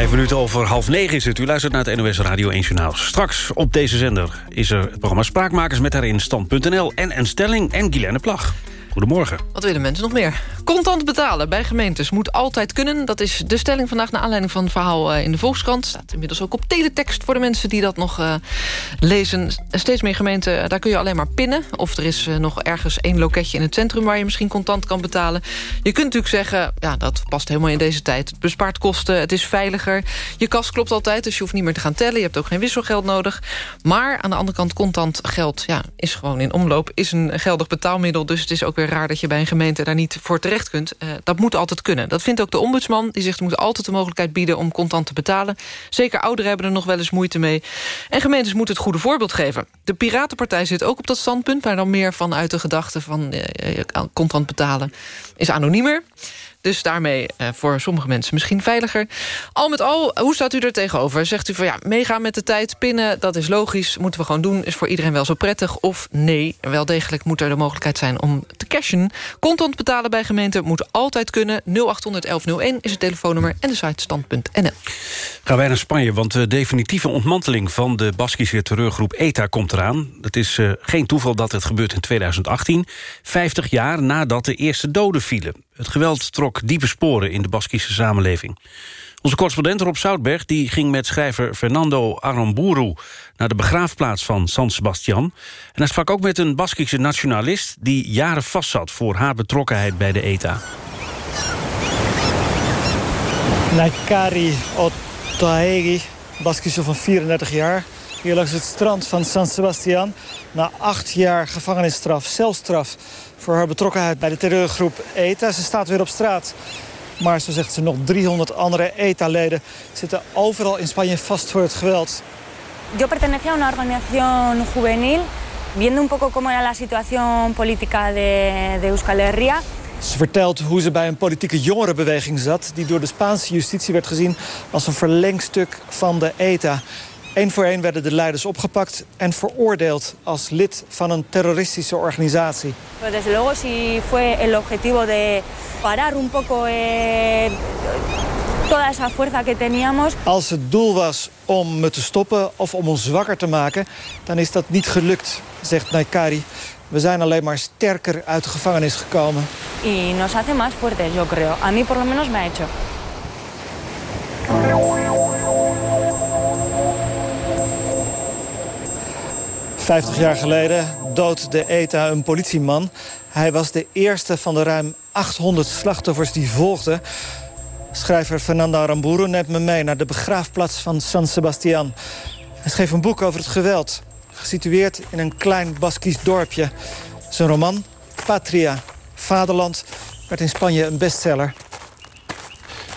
Vijf minuten over half negen is het. U luistert naar het NOS Radio 1 Journaal. Straks op deze zender is er het programma Spraakmakers... met daarin stand.nl en een stelling en Guilaine Plag. Goedemorgen. Wat willen mensen nog meer? Contant betalen bij gemeentes moet altijd kunnen. Dat is de stelling vandaag naar aanleiding van het verhaal eh, in de Volkskrant. Staat inmiddels ook op teletext voor de mensen die dat nog uh, lezen. Steeds meer gemeenten, daar kun je alleen maar pinnen. Of er is nog ergens één loketje in het centrum... waar je misschien contant kan betalen. Je kunt natuurlijk zeggen, ja, dat past helemaal in deze tijd. Het bespaart kosten, het is veiliger. Je kas klopt altijd, dus je hoeft niet meer te gaan tellen. Je hebt ook geen wisselgeld nodig. Maar aan de andere kant, contant geld ja, is gewoon in omloop. Is een geldig betaalmiddel, dus het is ook raar... dat je bij een gemeente daar niet voor terecht kunt. Uh, dat moet altijd kunnen. Dat vindt ook de ombudsman. Die zegt, er moet altijd de mogelijkheid bieden om contant te betalen. Zeker ouderen hebben er nog wel eens moeite mee. En gemeentes moeten het goede voorbeeld geven. De Piratenpartij zit ook op dat standpunt... maar dan meer vanuit de gedachte van uh, contant betalen is anoniemer. Dus daarmee uh, voor sommige mensen misschien veiliger. Al met al, hoe staat u er tegenover? Zegt u van ja, meegaan met de tijd, pinnen, dat is logisch... moeten we gewoon doen, is voor iedereen wel zo prettig? Of nee, wel degelijk moet er de mogelijkheid zijn om te cashen. Contant betalen bij gemeenten moet altijd kunnen. 081101 is het telefoonnummer en de site stand.nl. Gaan wij naar Spanje, want de definitieve ontmanteling... van de Baskische terreurgroep ETA komt eraan. Het is uh, geen toeval dat het gebeurt in 2018. 50 jaar nadat de eerste doden vielen. Het geweld trok diepe sporen in de Baskische samenleving. Onze correspondent Rob Zoutberg die ging met schrijver Fernando Aramburu... naar de begraafplaats van San Sebastian. En hij sprak ook met een Baskische nationalist... die jaren vastzat voor haar betrokkenheid bij de ETA. Naikari Otaegi, Baskische van 34 jaar... hier langs het strand van San Sebastian. Na acht jaar gevangenisstraf, celstraf voor haar betrokkenheid bij de terreurgroep ETA. Ze staat weer op straat. Maar zo zegt ze, nog 300 andere ETA-leden zitten overal in Spanje vast voor het geweld. Yo pertenecía a una organización juvenil, viendo un poco cómo era la situación política de, de Euskal Herria. Ze vertelt hoe ze bij een politieke jongerenbeweging zat... die door de Spaanse justitie werd gezien als een verlengstuk van de ETA. Eén voor één werden de leiders opgepakt en veroordeeld als lid van een terroristische organisatie. Desde luego si fue el objetivo de parar un poco eh, toda esa fuerza que teníamos. Als het doel was om me te stoppen of om ons zwakker te maken, dan is dat niet gelukt, zegt Naikari. We zijn alleen maar sterker uit de gevangenis gekomen. Y nos hace más fuertes, yo creo. A mí por lo menos me ha hecho. 50 jaar geleden dood de ETA een politieman. Hij was de eerste van de ruim 800 slachtoffers die volgden. Schrijver Fernando Aramburu neemt me mee naar de begraafplaats van San Sebastian. Hij schreef een boek over het geweld. Gesitueerd in een klein Baskisch dorpje. Zijn roman, Patria, Vaderland, werd in Spanje een bestseller.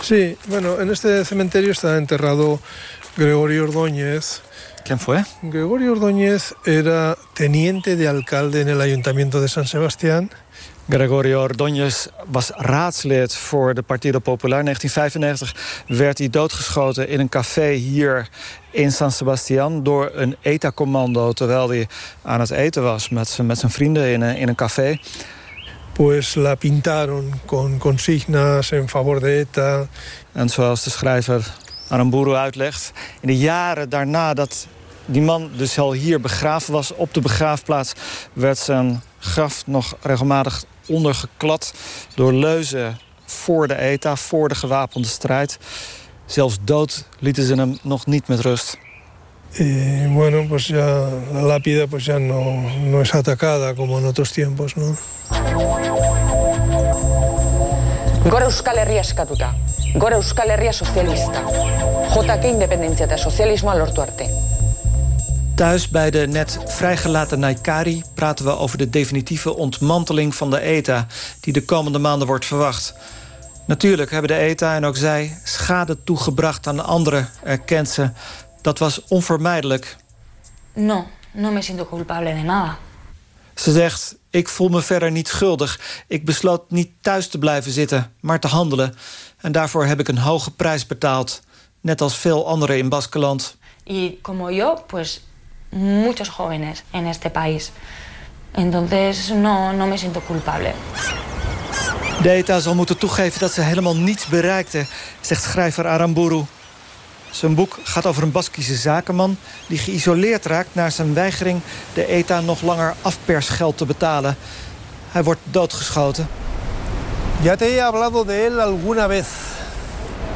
Sí, bueno, en este cementerio está enterrado Gregorio Ordóñez. ¿Quién fue? Gregorio Ordóñez era teniente de alcalde en el ayuntamiento de San Sebastián. Gregorio Ordóñez was raadslid voor de Partido Popular. In 1995 werd hij doodgeschoten in een café hier in San Sebastian... door een ETA-commando terwijl hij aan het eten was met zijn, met zijn vrienden in een, in een café. Pues la pintaron con consignas en favor de ETA. En zoals de schrijver Aramburu uitlegt... in de jaren daarna dat die man dus al hier begraven was... op de begraafplaats werd zijn graf nog regelmatig ondergeklad... door leuzen voor de ETA, voor de gewapende strijd. Zelfs dood lieten ze hem nog niet met rust. Y bueno, pues ya la lápida pues ya no, no es atacada como en otros tiempos, ¿no? Gora Euskal Herria eskatuta. Gora Euskal Herria sozialista. JK independentzia eta sozialismoa lortu arte. Thuis bij de net vrijgelaten Naikari praten we over de definitieve ontmanteling van de ETA... die de komende maanden wordt verwacht. Natuurlijk hebben de ETA en ook zij schade toegebracht aan anderen, erkent ze. Dat was onvermijdelijk. No, no me siento culpable de nada. Ze zegt, ik voel me verder niet schuldig. Ik besloot niet thuis te blijven zitten, maar te handelen. En daarvoor heb ik een hoge prijs betaald. Net als veel anderen in Baskeland. Y como yo, pues muchos jóvenes en este país. Entonces no, no me siento culpable. De ETA zal moeten toegeven dat ze helemaal niets bereikte, zegt schrijver Aramburu. Zijn boek gaat over een Baskische zakenman... die geïsoleerd raakt na zijn weigering de ETA nog langer afpersgeld te betalen. Hij wordt doodgeschoten. Ya te he hablado de él alguna vez. El de la empresa de transporte.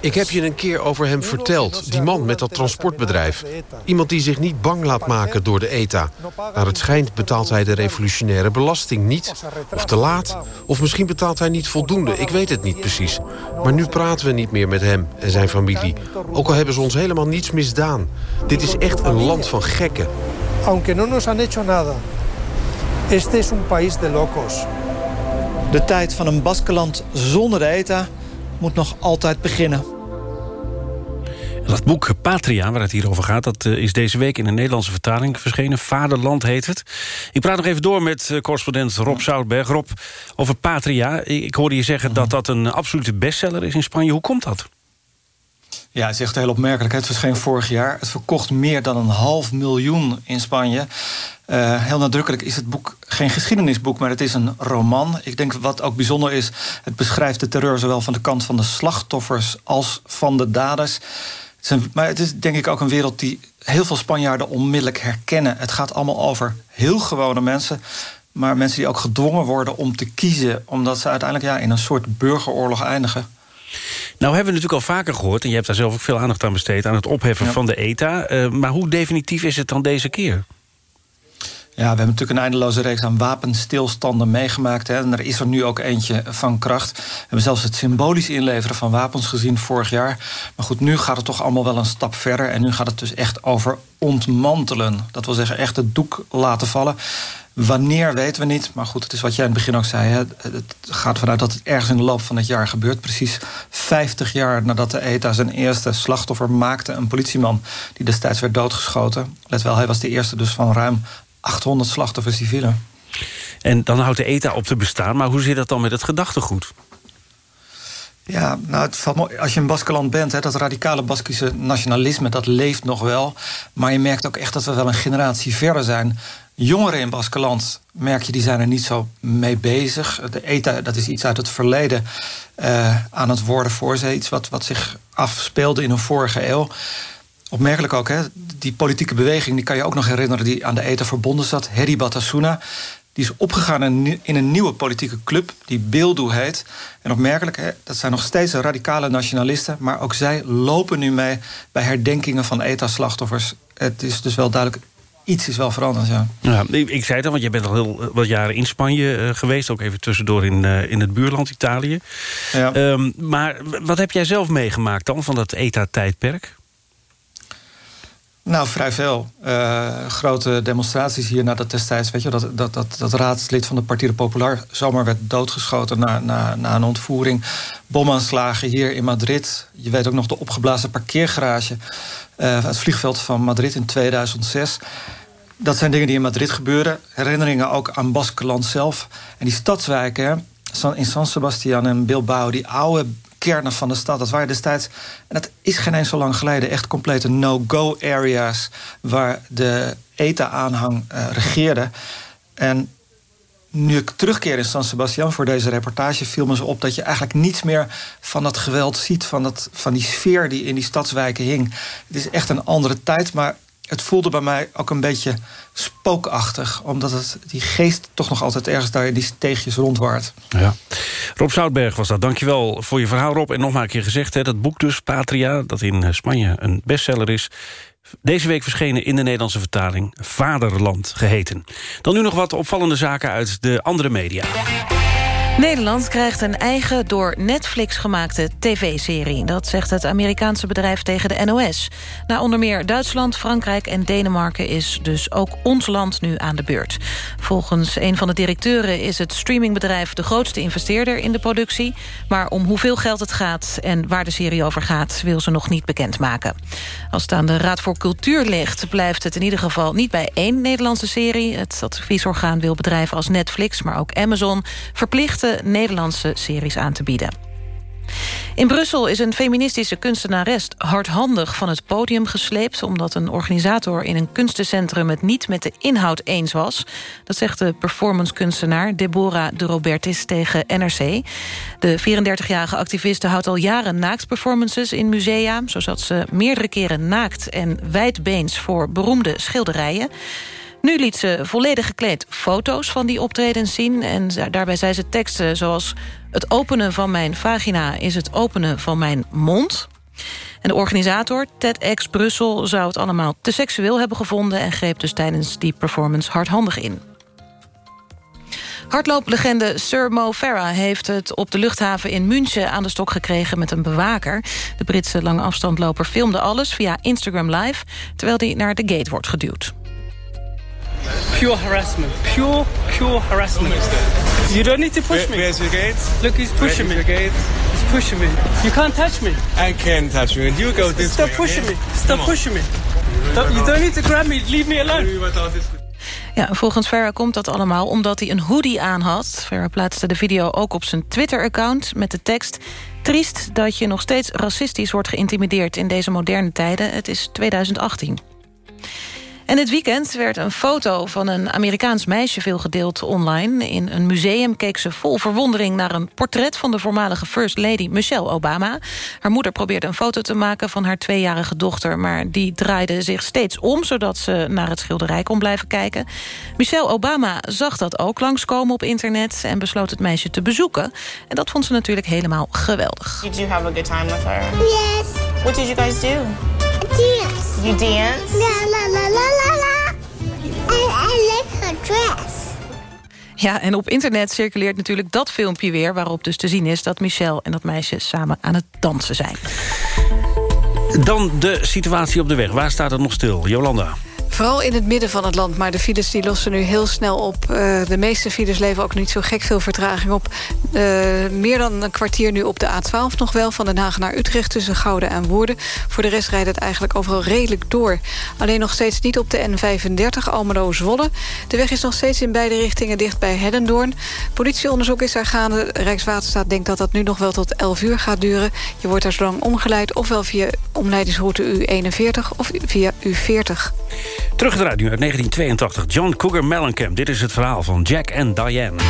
Ik heb je een keer over hem verteld, die man met dat transportbedrijf. Iemand die zich niet bang laat maken door de ETA. Naar het schijnt betaalt hij de revolutionaire belasting niet. Of te laat. Of misschien betaalt hij niet voldoende, ik weet het niet precies. Maar nu praten we niet meer met hem en zijn familie. Ook al hebben ze ons helemaal niets misdaan. Dit is echt een land van gekken. Aunque no nos han hecho nada. Este es un país de locos. De tijd van een Baskeland zonder de ETA moet nog altijd beginnen. Dat boek Patria, waar het hier over gaat... dat eh, is deze week in een Nederlandse vertaling verschenen. Vaderland heet het. Ik praat nog even door met eh, correspondent Rob Zoutberg. Rob, over Patria. Ik hoorde je zeggen dat dat een absolute bestseller is in Spanje. Hoe komt dat? Ja, het is echt heel opmerkelijk. Het verscheen vorig jaar. Het verkocht meer dan een half miljoen in Spanje. Uh, heel nadrukkelijk is het boek geen geschiedenisboek, maar het is een roman. Ik denk wat ook bijzonder is, het beschrijft de terreur zowel van de kant van de slachtoffers als van de daders. Het maar het is denk ik ook een wereld die heel veel Spanjaarden onmiddellijk herkennen. Het gaat allemaal over heel gewone mensen, maar mensen die ook gedwongen worden om te kiezen, omdat ze uiteindelijk ja, in een soort burgeroorlog eindigen. Nou hebben we natuurlijk al vaker gehoord... en je hebt daar zelf ook veel aandacht aan besteed... aan het opheffen van de ETA. Uh, maar hoe definitief is het dan deze keer? Ja, we hebben natuurlijk een eindeloze reeks aan wapenstilstanden meegemaakt. Hè, en er is er nu ook eentje van kracht. We hebben zelfs het symbolisch inleveren van wapens gezien vorig jaar. Maar goed, nu gaat het toch allemaal wel een stap verder. En nu gaat het dus echt over ontmantelen. Dat wil zeggen, echt het doek laten vallen. Wanneer weten we niet. Maar goed, het is wat jij in het begin ook zei. Hè. Het gaat vanuit dat het ergens in de loop van het jaar gebeurt. Precies 50 jaar nadat de ETA zijn eerste slachtoffer maakte. Een politieman die destijds werd doodgeschoten. Let wel, hij was de eerste dus van ruim 800 slachtoffers civielen. En dan houdt de ETA op te bestaan. Maar hoe zit dat dan met het gedachtegoed? Ja, nou, het valt mooi. als je in Baskeland bent, hè, dat radicale Baskische nationalisme, dat leeft nog wel. Maar je merkt ook echt dat we wel een generatie verder zijn. Jongeren in Baskeland, merk je, die zijn er niet zo mee bezig. De ETA, dat is iets uit het verleden uh, aan het worden voor ze. Iets wat, wat zich afspeelde in een vorige eeuw. Opmerkelijk ook, hè, die politieke beweging... die kan je ook nog herinneren, die aan de ETA verbonden zat. Heri Batasuna, die is opgegaan in een nieuwe politieke club... die Bildu heet. En opmerkelijk, hè, dat zijn nog steeds radicale nationalisten... maar ook zij lopen nu mee bij herdenkingen van ETA-slachtoffers. Het is dus wel duidelijk iets is wel veranderd, ja. ja ik, zei het al, want je bent al heel wat jaren in Spanje uh, geweest. Ook even tussendoor in, uh, in het buurland Italië. Ja. Um, maar wat heb jij zelf meegemaakt dan van dat ETA-tijdperk? Nou, vrij veel. Uh, grote demonstraties hier na dat destijds. Weet je, dat, dat, dat, dat raadslid van de Partido Popular zomaar werd doodgeschoten na, na, na een ontvoering. Bomaanslagen hier in Madrid. Je weet ook nog de opgeblazen parkeergarage. Uh, het vliegveld van Madrid in 2006. Dat zijn dingen die in Madrid gebeuren. Herinneringen ook aan Baskeland zelf. En die stadswijken in San Sebastian en Bilbao... die oude kernen van de stad. Dat waren destijds, en dat is geen eens zo lang geleden... echt complete no-go areas waar de ETA-aanhang uh, regeerde. En nu ik terugkeer in San Sebastian voor deze reportage... viel me zo op dat je eigenlijk niets meer van dat geweld ziet... van, dat, van die sfeer die in die stadswijken hing. Het is echt een andere tijd, maar het voelde bij mij ook een beetje spookachtig. Omdat het, die geest toch nog altijd ergens daar in die steegjes rondwaart. Ja. Rob Zoutberg was dat. Dankjewel voor je verhaal, Rob. En nog maar een keer gezegd, hè, dat boek dus, Patria... dat in Spanje een bestseller is... Deze week verschenen in de Nederlandse vertaling Vaderland geheten. Dan nu nog wat opvallende zaken uit de andere media. Nederland krijgt een eigen door Netflix gemaakte tv-serie. Dat zegt het Amerikaanse bedrijf tegen de NOS. Na onder meer Duitsland, Frankrijk en Denemarken... is dus ook ons land nu aan de beurt. Volgens een van de directeuren is het streamingbedrijf... de grootste investeerder in de productie. Maar om hoeveel geld het gaat en waar de serie over gaat... wil ze nog niet bekendmaken. Als het aan de Raad voor Cultuur ligt... blijft het in ieder geval niet bij één Nederlandse serie. Het adviesorgaan wil bedrijven als Netflix, maar ook Amazon... Nederlandse series aan te bieden. In Brussel is een feministische kunstenares hardhandig van het podium gesleept... omdat een organisator in een kunstencentrum het niet met de inhoud eens was. Dat zegt de performancekunstenaar Deborah de Robertis tegen NRC. De 34-jarige activiste houdt al jaren naaktperformances in musea. Zo zat ze meerdere keren naakt en wijdbeens voor beroemde schilderijen. Nu liet ze volledig gekleed foto's van die optredens zien... en daarbij zei ze teksten zoals... het openen van mijn vagina is het openen van mijn mond... En de organisator, TEDx Brussel, zou het allemaal te seksueel hebben gevonden... en greep dus tijdens die performance hardhandig in. Hardlooplegende Sir Mo Farah heeft het op de luchthaven in München aan de stok gekregen met een bewaker. De Britse lange afstandloper filmde alles via Instagram Live, terwijl hij naar de gate wordt geduwd. Pure harassment. Pure, pure harassment. You don't need to push me. Where's your gate? Look, he's pushing me. gate? He's pushing me. You can't touch me. I can touch you. And you go this Stop way. pushing me. Stop pushing me. You don't need to grab me. Leave me alone. Ja, volgens Farah komt dat allemaal omdat hij een hoodie aan had. Farah plaatste de video ook op zijn Twitter-account met de tekst... Triest dat je nog steeds racistisch wordt geïntimideerd in deze moderne tijden. Het is 2018. En dit weekend werd een foto van een Amerikaans meisje veel gedeeld online. In een museum keek ze vol verwondering naar een portret... van de voormalige First Lady Michelle Obama. Haar moeder probeerde een foto te maken van haar tweejarige dochter... maar die draaide zich steeds om, zodat ze naar het schilderij kon blijven kijken. Michelle Obama zag dat ook langskomen op internet... en besloot het meisje te bezoeken. En dat vond ze natuurlijk helemaal geweldig. Did you have a good time with her? Yes. What did you guys do? Dance. You dance? La la la la la la. And I like her dress. Ja, en op internet circuleert natuurlijk dat filmpje weer... waarop dus te zien is dat Michelle en dat meisje samen aan het dansen zijn. Dan de situatie op de weg. Waar staat het nog stil? Jolanda. Vooral in het midden van het land, maar de files die lossen nu heel snel op. Uh, de meeste files leveren ook niet zo gek veel vertraging op. Uh, meer dan een kwartier nu op de A12 nog wel... van Den Haag naar Utrecht tussen Gouden en Woerden. Voor de rest rijdt het eigenlijk overal redelijk door. Alleen nog steeds niet op de N35 Almelo-Zwolle. De weg is nog steeds in beide richtingen dicht bij Hellendoorn. Politieonderzoek is daar gaande. Rijkswaterstaat denkt dat dat nu nog wel tot 11 uur gaat duren. Je wordt daar zo lang omgeleid, ofwel via omleidingsroute U41 of via U40. Teruggedraaid nu uit 1982. John Cougar Mellencamp. Dit is het verhaal van Jack en Diane.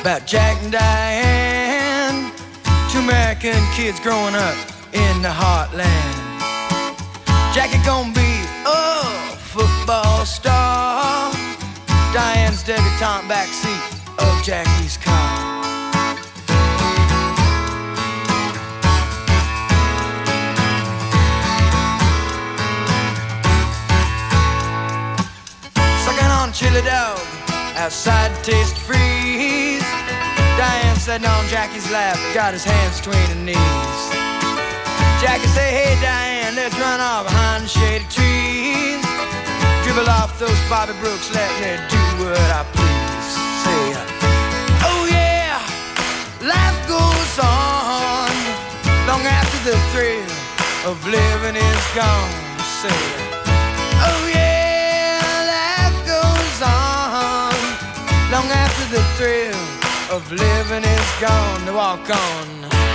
About Jack and Diane. Two American kids growing up in the heartland. Jackie gonna be a football star. Diane's debutante backseat of Jackie's car. Sucking on chili dog outside taste freeze. Diane sitting on Jackie's lap, got his hands between her knees. Jackie say, hey Diane, let's run off behind the shady trees. Dribble off those Bobby Brooks, let me do what I please. Say, oh yeah, life goes on long after the thrill of living is gone. Say, oh yeah, life goes on long after the thrill of living is gone. To walk on.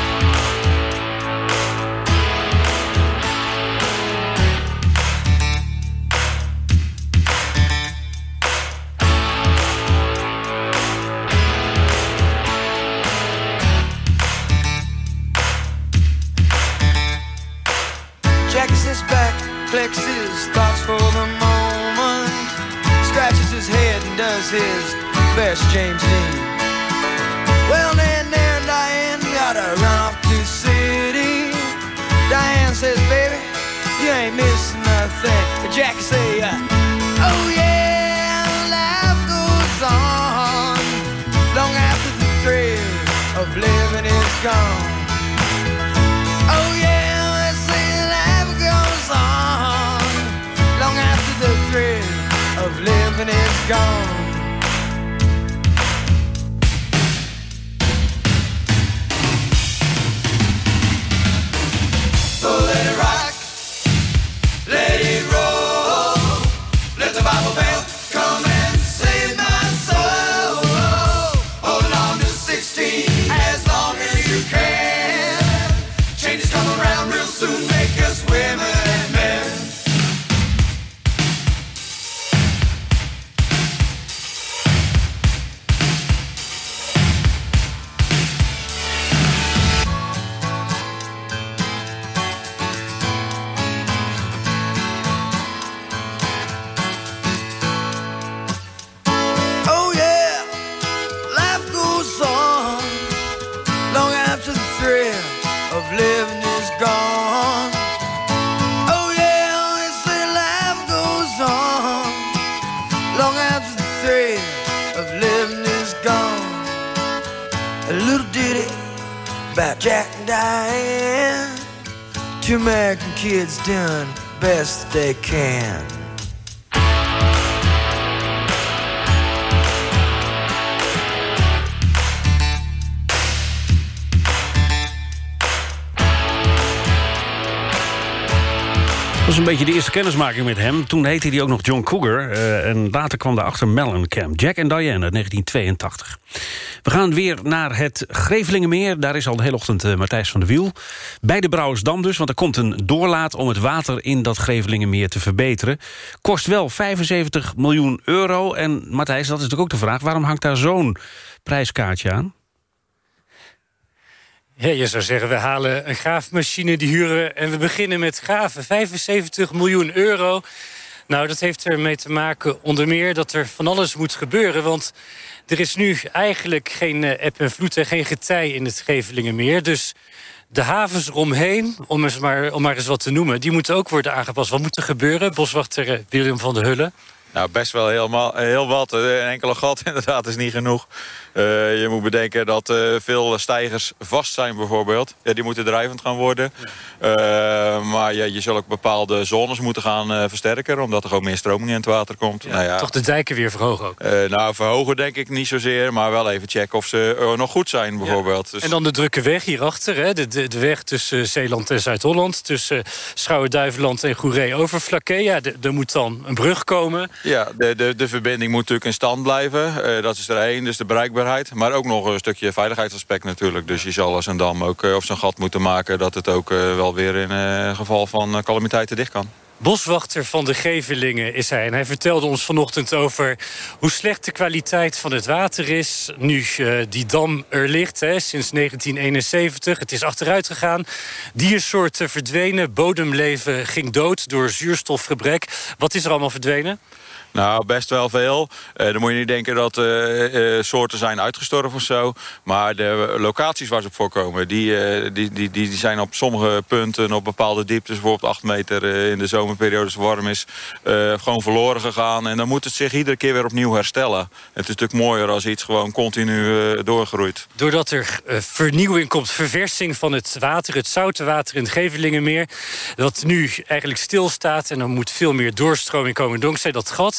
James Dean. Well, then there, Diane gotta run off to city. Diane says, baby, you ain't missing nothing. But Jackie say, uh, oh yeah, life goes on long after the thrill of living is gone. Oh yeah, they say life goes on long after the thrill of living is gone. American kids doing best they can. Dat was een beetje de eerste kennismaking met hem. Toen heette hij ook nog John Cougar. eh, en later kwam daarachter Mellencamp. Jack en Diane uit 1982. We gaan weer naar het Grevelingenmeer. Daar is al de hele ochtend eh, Matthijs van der Wiel. Bij de Brouwersdam dus, want er komt een doorlaat... om het water in dat Grevelingenmeer te verbeteren. Kost wel 75 miljoen euro. En Matthijs, dat is natuurlijk ook de vraag... waarom hangt daar zo'n prijskaartje aan? Ja, je zou zeggen, we halen een graafmachine, die huren... en we beginnen met graven. 75 miljoen euro. Nou, dat heeft ermee te maken onder meer dat er van alles moet gebeuren. Want er is nu eigenlijk geen eh, eb en vloed en geen getij in het Gevelingenmeer. Dus de havens eromheen, om, eens maar, om maar eens wat te noemen... die moeten ook worden aangepast. Wat moet er gebeuren? Boswachter eh, Willem van der Hullen. Nou, best wel helemaal, heel wat. Eh, Een enkele gat inderdaad is niet genoeg. Eh, je moet bedenken dat eh, veel stijgers vast zijn bijvoorbeeld. Ja, die moeten drijvend gaan worden. Eh, maar ja, je zal ook bepaalde zones moeten gaan versterken... omdat er gewoon meer stroming in het water komt. nou ja, Toch de dijken weer verhogen ook. nou, verhogen denk ik niet zozeer... maar wel even checken of ze nog goed zijn bijvoorbeeld. Dus, En dan de drukke weg hierachter. Hè? De, de, de weg tussen Zeeland en Zuid-Holland. Tussen Schouwen-Duiveland en Goeree-Overflakke. Ja, de- er moet dan een brug komen. Ja, de, de, de verbinding moet natuurlijk in stand blijven. Dat is er één, dus de bereikbaarheid. Maar ook nog een stukje veiligheidsaspect natuurlijk. Dus je zal als een dam ook eh, of zo'n gat moeten maken... dat het ook eh, wel weer in eh, geval van calamiteiten dicht kan. Boswachter van de Gevelingen is hij. En hij vertelde ons vanochtend over hoe slecht de kwaliteit van het water is... nu die dam er ligt, hè, sinds 1971. Het is achteruit gegaan. Diersoorten verdwenen, bodemleven ging dood door zuurstofgebrek. Wat is er allemaal verdwenen? Nou, best wel veel. Eh, dan moet je niet denken dat eh, eh, soorten zijn uitgestorven of zo. Maar de locaties waar ze op voorkomen... Die, die, die, die, zijn op sommige punten op bepaalde dieptes... bijvoorbeeld 8 meter in de zomerperiode als het warm is... gewoon verloren gegaan. En dan moet het zich iedere keer weer opnieuw herstellen. Het is natuurlijk mooier als iets gewoon continu doorgroeit. Doordat er vernieuwing komt, verversing van het water... het zoute water in het Gevelingenmeer... dat nu eigenlijk stilstaat en er moet veel meer doorstroming komen... dankzij dat gat.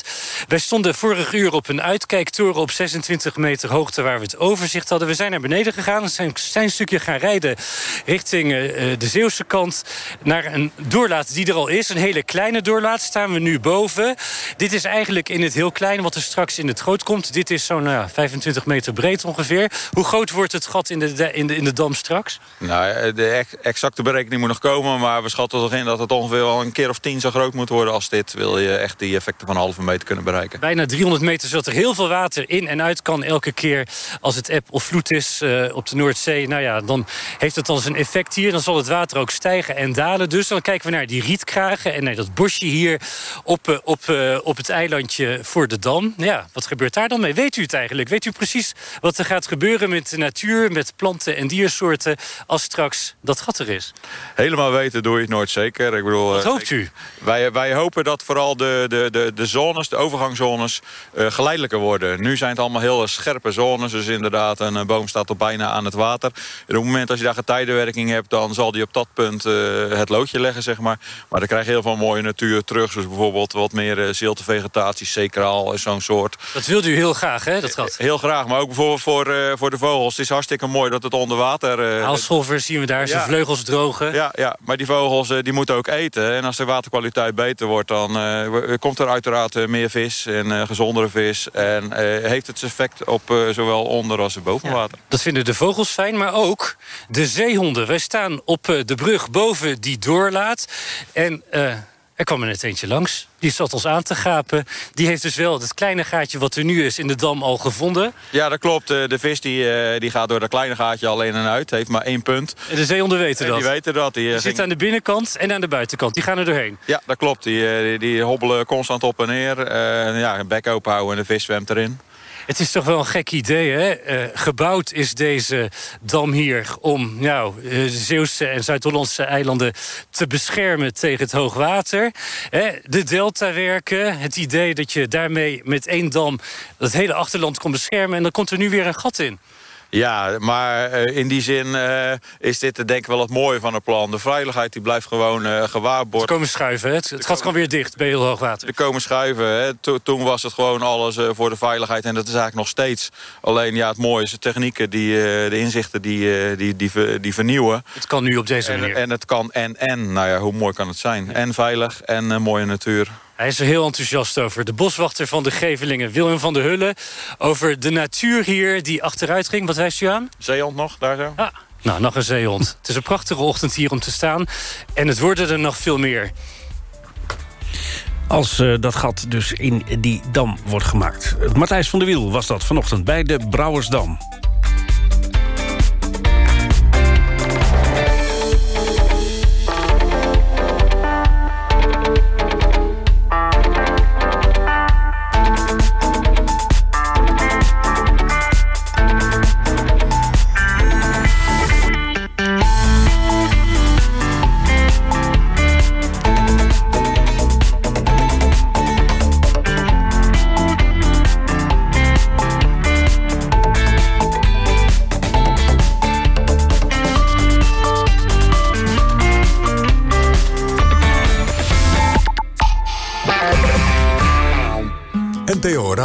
Wij stonden vorig uur op een uitkijktoren op 26 meter hoogte... waar we het overzicht hadden. We zijn naar beneden gegaan, we zijn een stukje gaan rijden... richting eh, eh, de Zeeuwse kant naar een doorlaat die er al is. Een hele kleine doorlaat, staan we nu boven. Dit is eigenlijk in het heel klein wat er straks in het groot komt. Dit is zo'n nou ja, 25 meter breed ongeveer. Hoe groot wordt het gat in de, in de, in de dam straks? Nou, eh, de ex- exacte berekening moet nog komen... maar we schatten toch in dat het ongeveer wel een keer of tien zo groot moet worden als dit... wil je echt die effecten van halve meter kunnen bereiken. Bijna 300 meter, zodat er heel veel water in en uit kan elke keer als het eb of vloed is uh, op de Noordzee. Nou ja, dan heeft het dan zijn effect hier. Dan zal het water ook stijgen en dalen. Dus dan kijken we naar die rietkragen en naar dat bosje hier op, uh, op, uh, op het eilandje voor de Dam. Ja, wat gebeurt daar dan mee? Weet u het eigenlijk? Weet u precies wat er gaat gebeuren met de natuur, met planten en diersoorten... als straks dat gat er is? Helemaal weten doe je het nooit zeker. Ik bedoel, wat hoopt u? Wij, wij hopen dat vooral de, de, de, de zones, de overgangszones, uh, geleidelijker worden. Nu zijn het allemaal heel scherpe zones. Dus inderdaad, een boom staat op bijna aan het water. En op het moment dat je daar getijdenwerking hebt... dan zal die op dat punt uh, het loodje leggen, zeg maar. Maar dan krijg je heel veel mooie natuur terug. Zoals bijvoorbeeld wat meer ziltevegetatie, secraal, zo'n soort. Dat wilt u heel graag, hè, dat gat? Heel graag, maar ook bijvoorbeeld voor, voor de vogels. Het is hartstikke mooi dat het onder water... Aalscholvers zien we daar, zijn ja. vleugels drogen. Ja, ja, maar die vogels die moeten ook eten. En als de waterkwaliteit beter wordt, dan komt er uiteraard meer vis en gezondere vis. En heeft het effect op zowel onder als boven water. Ja, dat vinden de vogels fijn, maar ook de zeehonden. Wij staan op de brug boven die doorlaat. En er kwam er net eentje langs. Die zat ons aan te gapen. Die heeft dus wel het kleine gaatje wat er nu is in de dam al gevonden. Ja, dat klopt. De vis die, die gaat door dat kleine gaatje al in en uit. Heeft maar één punt. En de zeehonden weten dat? Die weten dat. Die, die ging... zitten aan de binnenkant en aan de buitenkant. Die gaan er doorheen? Ja, dat klopt. Die, die, die hobbelen constant op en neer. Uh, ja, een bek open houden en de vis zwemt erin. Het is toch wel een gek idee, hè? Uh, gebouwd is deze dam hier om nou, de Zeeuwse en Zuid-Hollandse eilanden te beschermen tegen het hoogwater. Hè? De deltawerken, het idee dat je daarmee met één dam het hele achterland kon beschermen... en dan komt er nu weer een gat in. Ja, maar uh, in die zin uh, is dit denk ik wel het mooie van het plan. De veiligheid die blijft gewoon uh, gewaarborgd. Er komen schuiven, hè? het, gaat gewoon weer dicht bij heel hoog water. Er komen schuiven. Hè? To toen was het gewoon alles voor de veiligheid en dat is eigenlijk nog steeds. Alleen ja, het mooie is de technieken, die, de inzichten die, die, die, die, vernieuwen. Het kan nu op deze en, manier. En het kan en en. Nou ja, hoe mooi kan het zijn? En veilig en mooie natuur. Hij is er heel enthousiast over. De boswachter van de Gevelingen, Willem van der Hullen. Over de natuur hier die achteruit ging. Wat wijst u aan? Zeehond nog, daar zo. Ah, nou, nog een zeehond. het is een prachtige ochtend hier om te staan. En het worden er nog veel meer. Als uh, dat gat dus in die dam wordt gemaakt. Matthijs van der Wiel was dat vanochtend bij de Brouwersdam.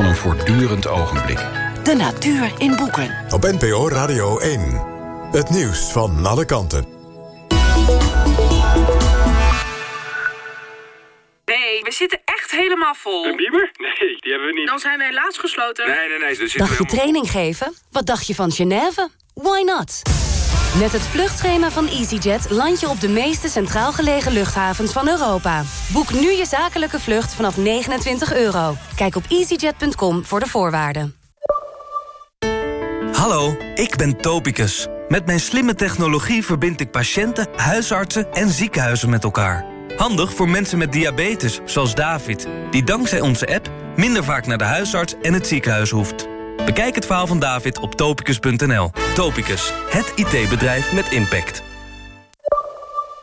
van een voortdurend ogenblik. De natuur in boeken. Op NPO Radio 1. Het nieuws van alle kanten. Nee, we zitten echt helemaal vol. Een bieber? Nee, die hebben we niet. Dan zijn we helaas gesloten. Nee, nee, nee. Dus Dacht je training geven? Wat dacht je van Genève? Why not? Met het vluchtschema van EasyJet land je op de meeste centraal gelegen luchthavens van Europa. Boek nu je zakelijke vlucht vanaf 29 euro. Kijk op easyjet.com voor de voorwaarden. Hallo, ik ben Topicus. Met mijn slimme technologie verbind ik patiënten, huisartsen en ziekenhuizen met elkaar. Handig voor mensen met diabetes, zoals David... die dankzij onze app minder vaak naar de huisarts en het ziekenhuis hoeft. Bekijk het verhaal van David op topicus.nl. Topicus, het IT-bedrijf met impact.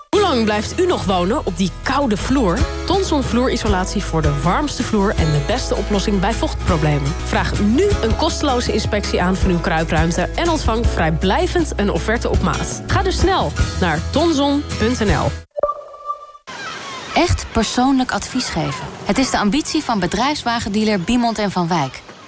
Hoe lang blijft u nog wonen op die koude vloer? Tonson vloerisolatie voor de warmste vloer en de beste oplossing bij vochtproblemen. Vraag nu een kosteloze inspectie aan van uw kruipruimte... en ontvang vrijblijvend een offerte op maat. Ga dus snel naar tonson.nl. Echt persoonlijk advies geven. Het is de ambitie van bedrijfswagendealer Biemond en Van Wijk.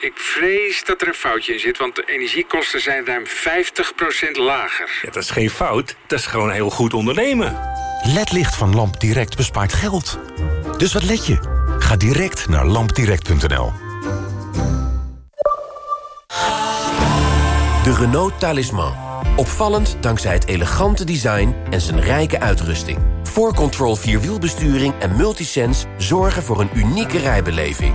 Ik vrees dat er een foutje in zit, want de energiekosten zijn ruim 50% lager. Ja, dat is geen fout, dat is gewoon heel goed ondernemen. LED-licht van Lamp Direct bespaart geld. Dus wat let je? Ga direct naar lampdirect.nl. De Renault Talisman. Opvallend dankzij het elegante design en zijn rijke uitrusting. 4Control Vierwielbesturing en Multisense zorgen voor een unieke rijbeleving.